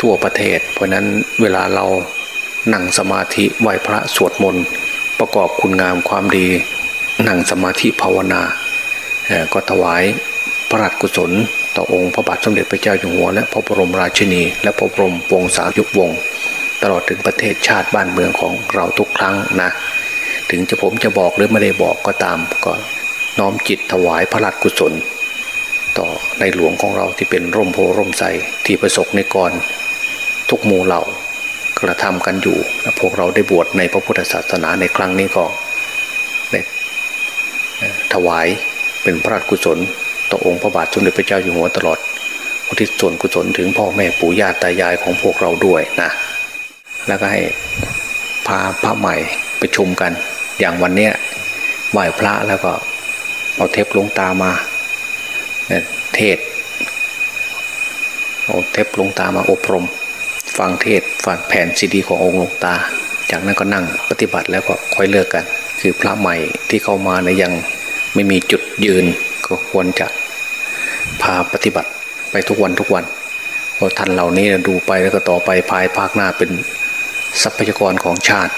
ทั่วประเทศ เพราะนั้นเวลาเรานั่งสมาธิไหวพระสวดมนต์ประกอบคุณงามความดี นั่งสมาธิภาวนา ก็ถวายพระราชกุศล ต่อองค์พระบาทสมเด็จพระเจ้าอยู่หัวและพระบรมราชินี และพระบรมวงศายุวงศ์ตลอดถึงประเทศชาติบ้านเมืองของเราทุกครั้งนะ ถึงจะผมจะบอกหรือไม่ได้บอกก็ตามก็น้อมจิตถวายพระราชกุศล ต่อในหลวงของเราที่เป็นร่มโพร่มใสที่ประสบในก่อนทุกหมู่เหล่ากระทำกันอยู่พวกเราได้บวชในพระพุทธศาสนาในครั้งนี้ก็ได้ถวายเป็นพระราชกุศล ต่อองค์พระบาทสมเด็จพระเจ้าอยู่หัวตลอดอุทิศส่วนกุศลถึงพ่อแม่ปู่ย่าตายายของพวกเราด้วยนะแล้วก็ให้พาพระใหม่ไปชมกัน อย่างวันเนี้ยไหว้พระแล้วก็เอาเทปลงตามาเทศเอาเทปลงตามาอบรม ฟังเทศฟังแผ่นซีดีขององค์ลงตา จากนั้นก็นั่งปฏิบัติแล้วก็ค่อยเลิกกัน คือพระใหม่ที่เข้ามาในยังไม่มีจุดยืนก็ควรจะพาปฏิบัติไปทุกวันทุกวันเพราะท่านเหล่านี้ดูไปแล้วก็ต่อไปภายภาคหน้าเป็นทรัพยากรของชาติ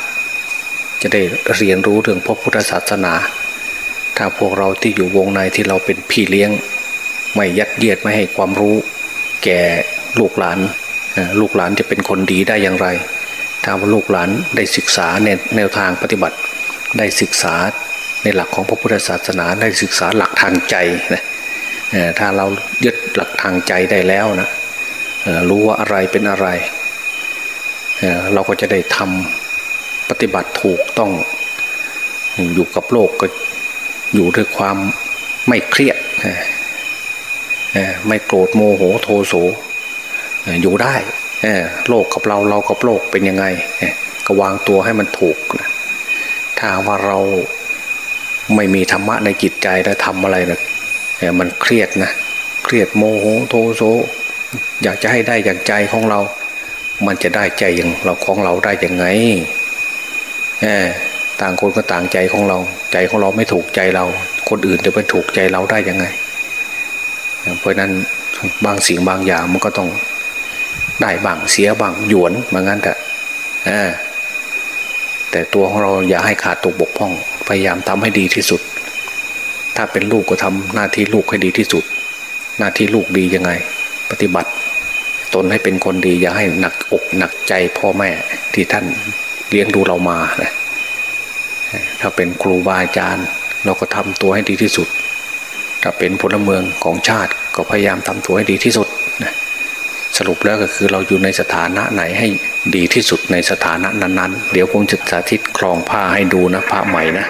จะได้เรียนรู้เรื่องพระพุทธศาสนา ถ้าพวกเราที่อยู่วงในที่เราเป็นพี่เลี้ยง ไม่ยัดเยียดไม่ให้ความรู้ แก่ลูกหลานลูกหลานจะเป็นคนดีได้อย่างไร ถ้าว่าลูกหลานได้ศึกษาในแนวทางปฏิบัติ ได้ศึกษาในหลักของพระพุทธศาสนาได้ศึกษาหลักทางใจนะถ้าเรายึดหลักทางใจได้แล้วนะรู้ว่าอะไรเป็นอะไร เราก็จะได้ทำ ปฏิบัติถูกต้อง อยู่กับโลกก็อยู่ด้วยความไม่เครียดไม่โกรธโมโหโทโสอยู่ได้โลกกับเราเรากับโลกเป็นยังไงก็วางตัวให้มันถูกถ้าว่าเราไม่มีธรรมะในจิตใจแล้วทำอะไรนะมันเครียดนะเครียดโมโหโทโสอยากจะให้ได้อย่างใจของเรา มันจะได้ใจอย่างเราของเราได้ยังไง ต่างคนก็ต่างใจของเรา ใจของเราไม่ถูกใจเรา คนอื่นจะไปถูกใจเราได้ยังไง เพราะนั้นบางสิ่งบางอย่างมันก็ต้องได้บางเสียบางหยวนเหมือนกันแต่แต่ตัวของเราอย่าให้ขาดตกบกพร่อง พยายามทำให้ดีที่สุด ถ้าเป็นลูกก็ทำหน้าที่ลูกให้ดีที่สุด หน้าที่ลูกดียังไง ปฏิบัติ ตนให้เป็นคนดี อย่าให้หนักอกหนักใจพ่อแม่ที่ท่าน เลี้ยงดูเรามานะถ้าเป็นครูบาอาจารย์ เราก็ทำตัวให้ดีที่สุด ถ้าเป็นพลเมืองของชาติก็พยายามทำตัวให้ดีที่สุดนะสรุปแล้วก็คือเราอยู่ในสถานะไหนให้ดีที่สุดในสถานะนั้นๆ เดี๋ยวผมจะสาธิตคลองผ้าให้ดูนะผ้าใหม่นะ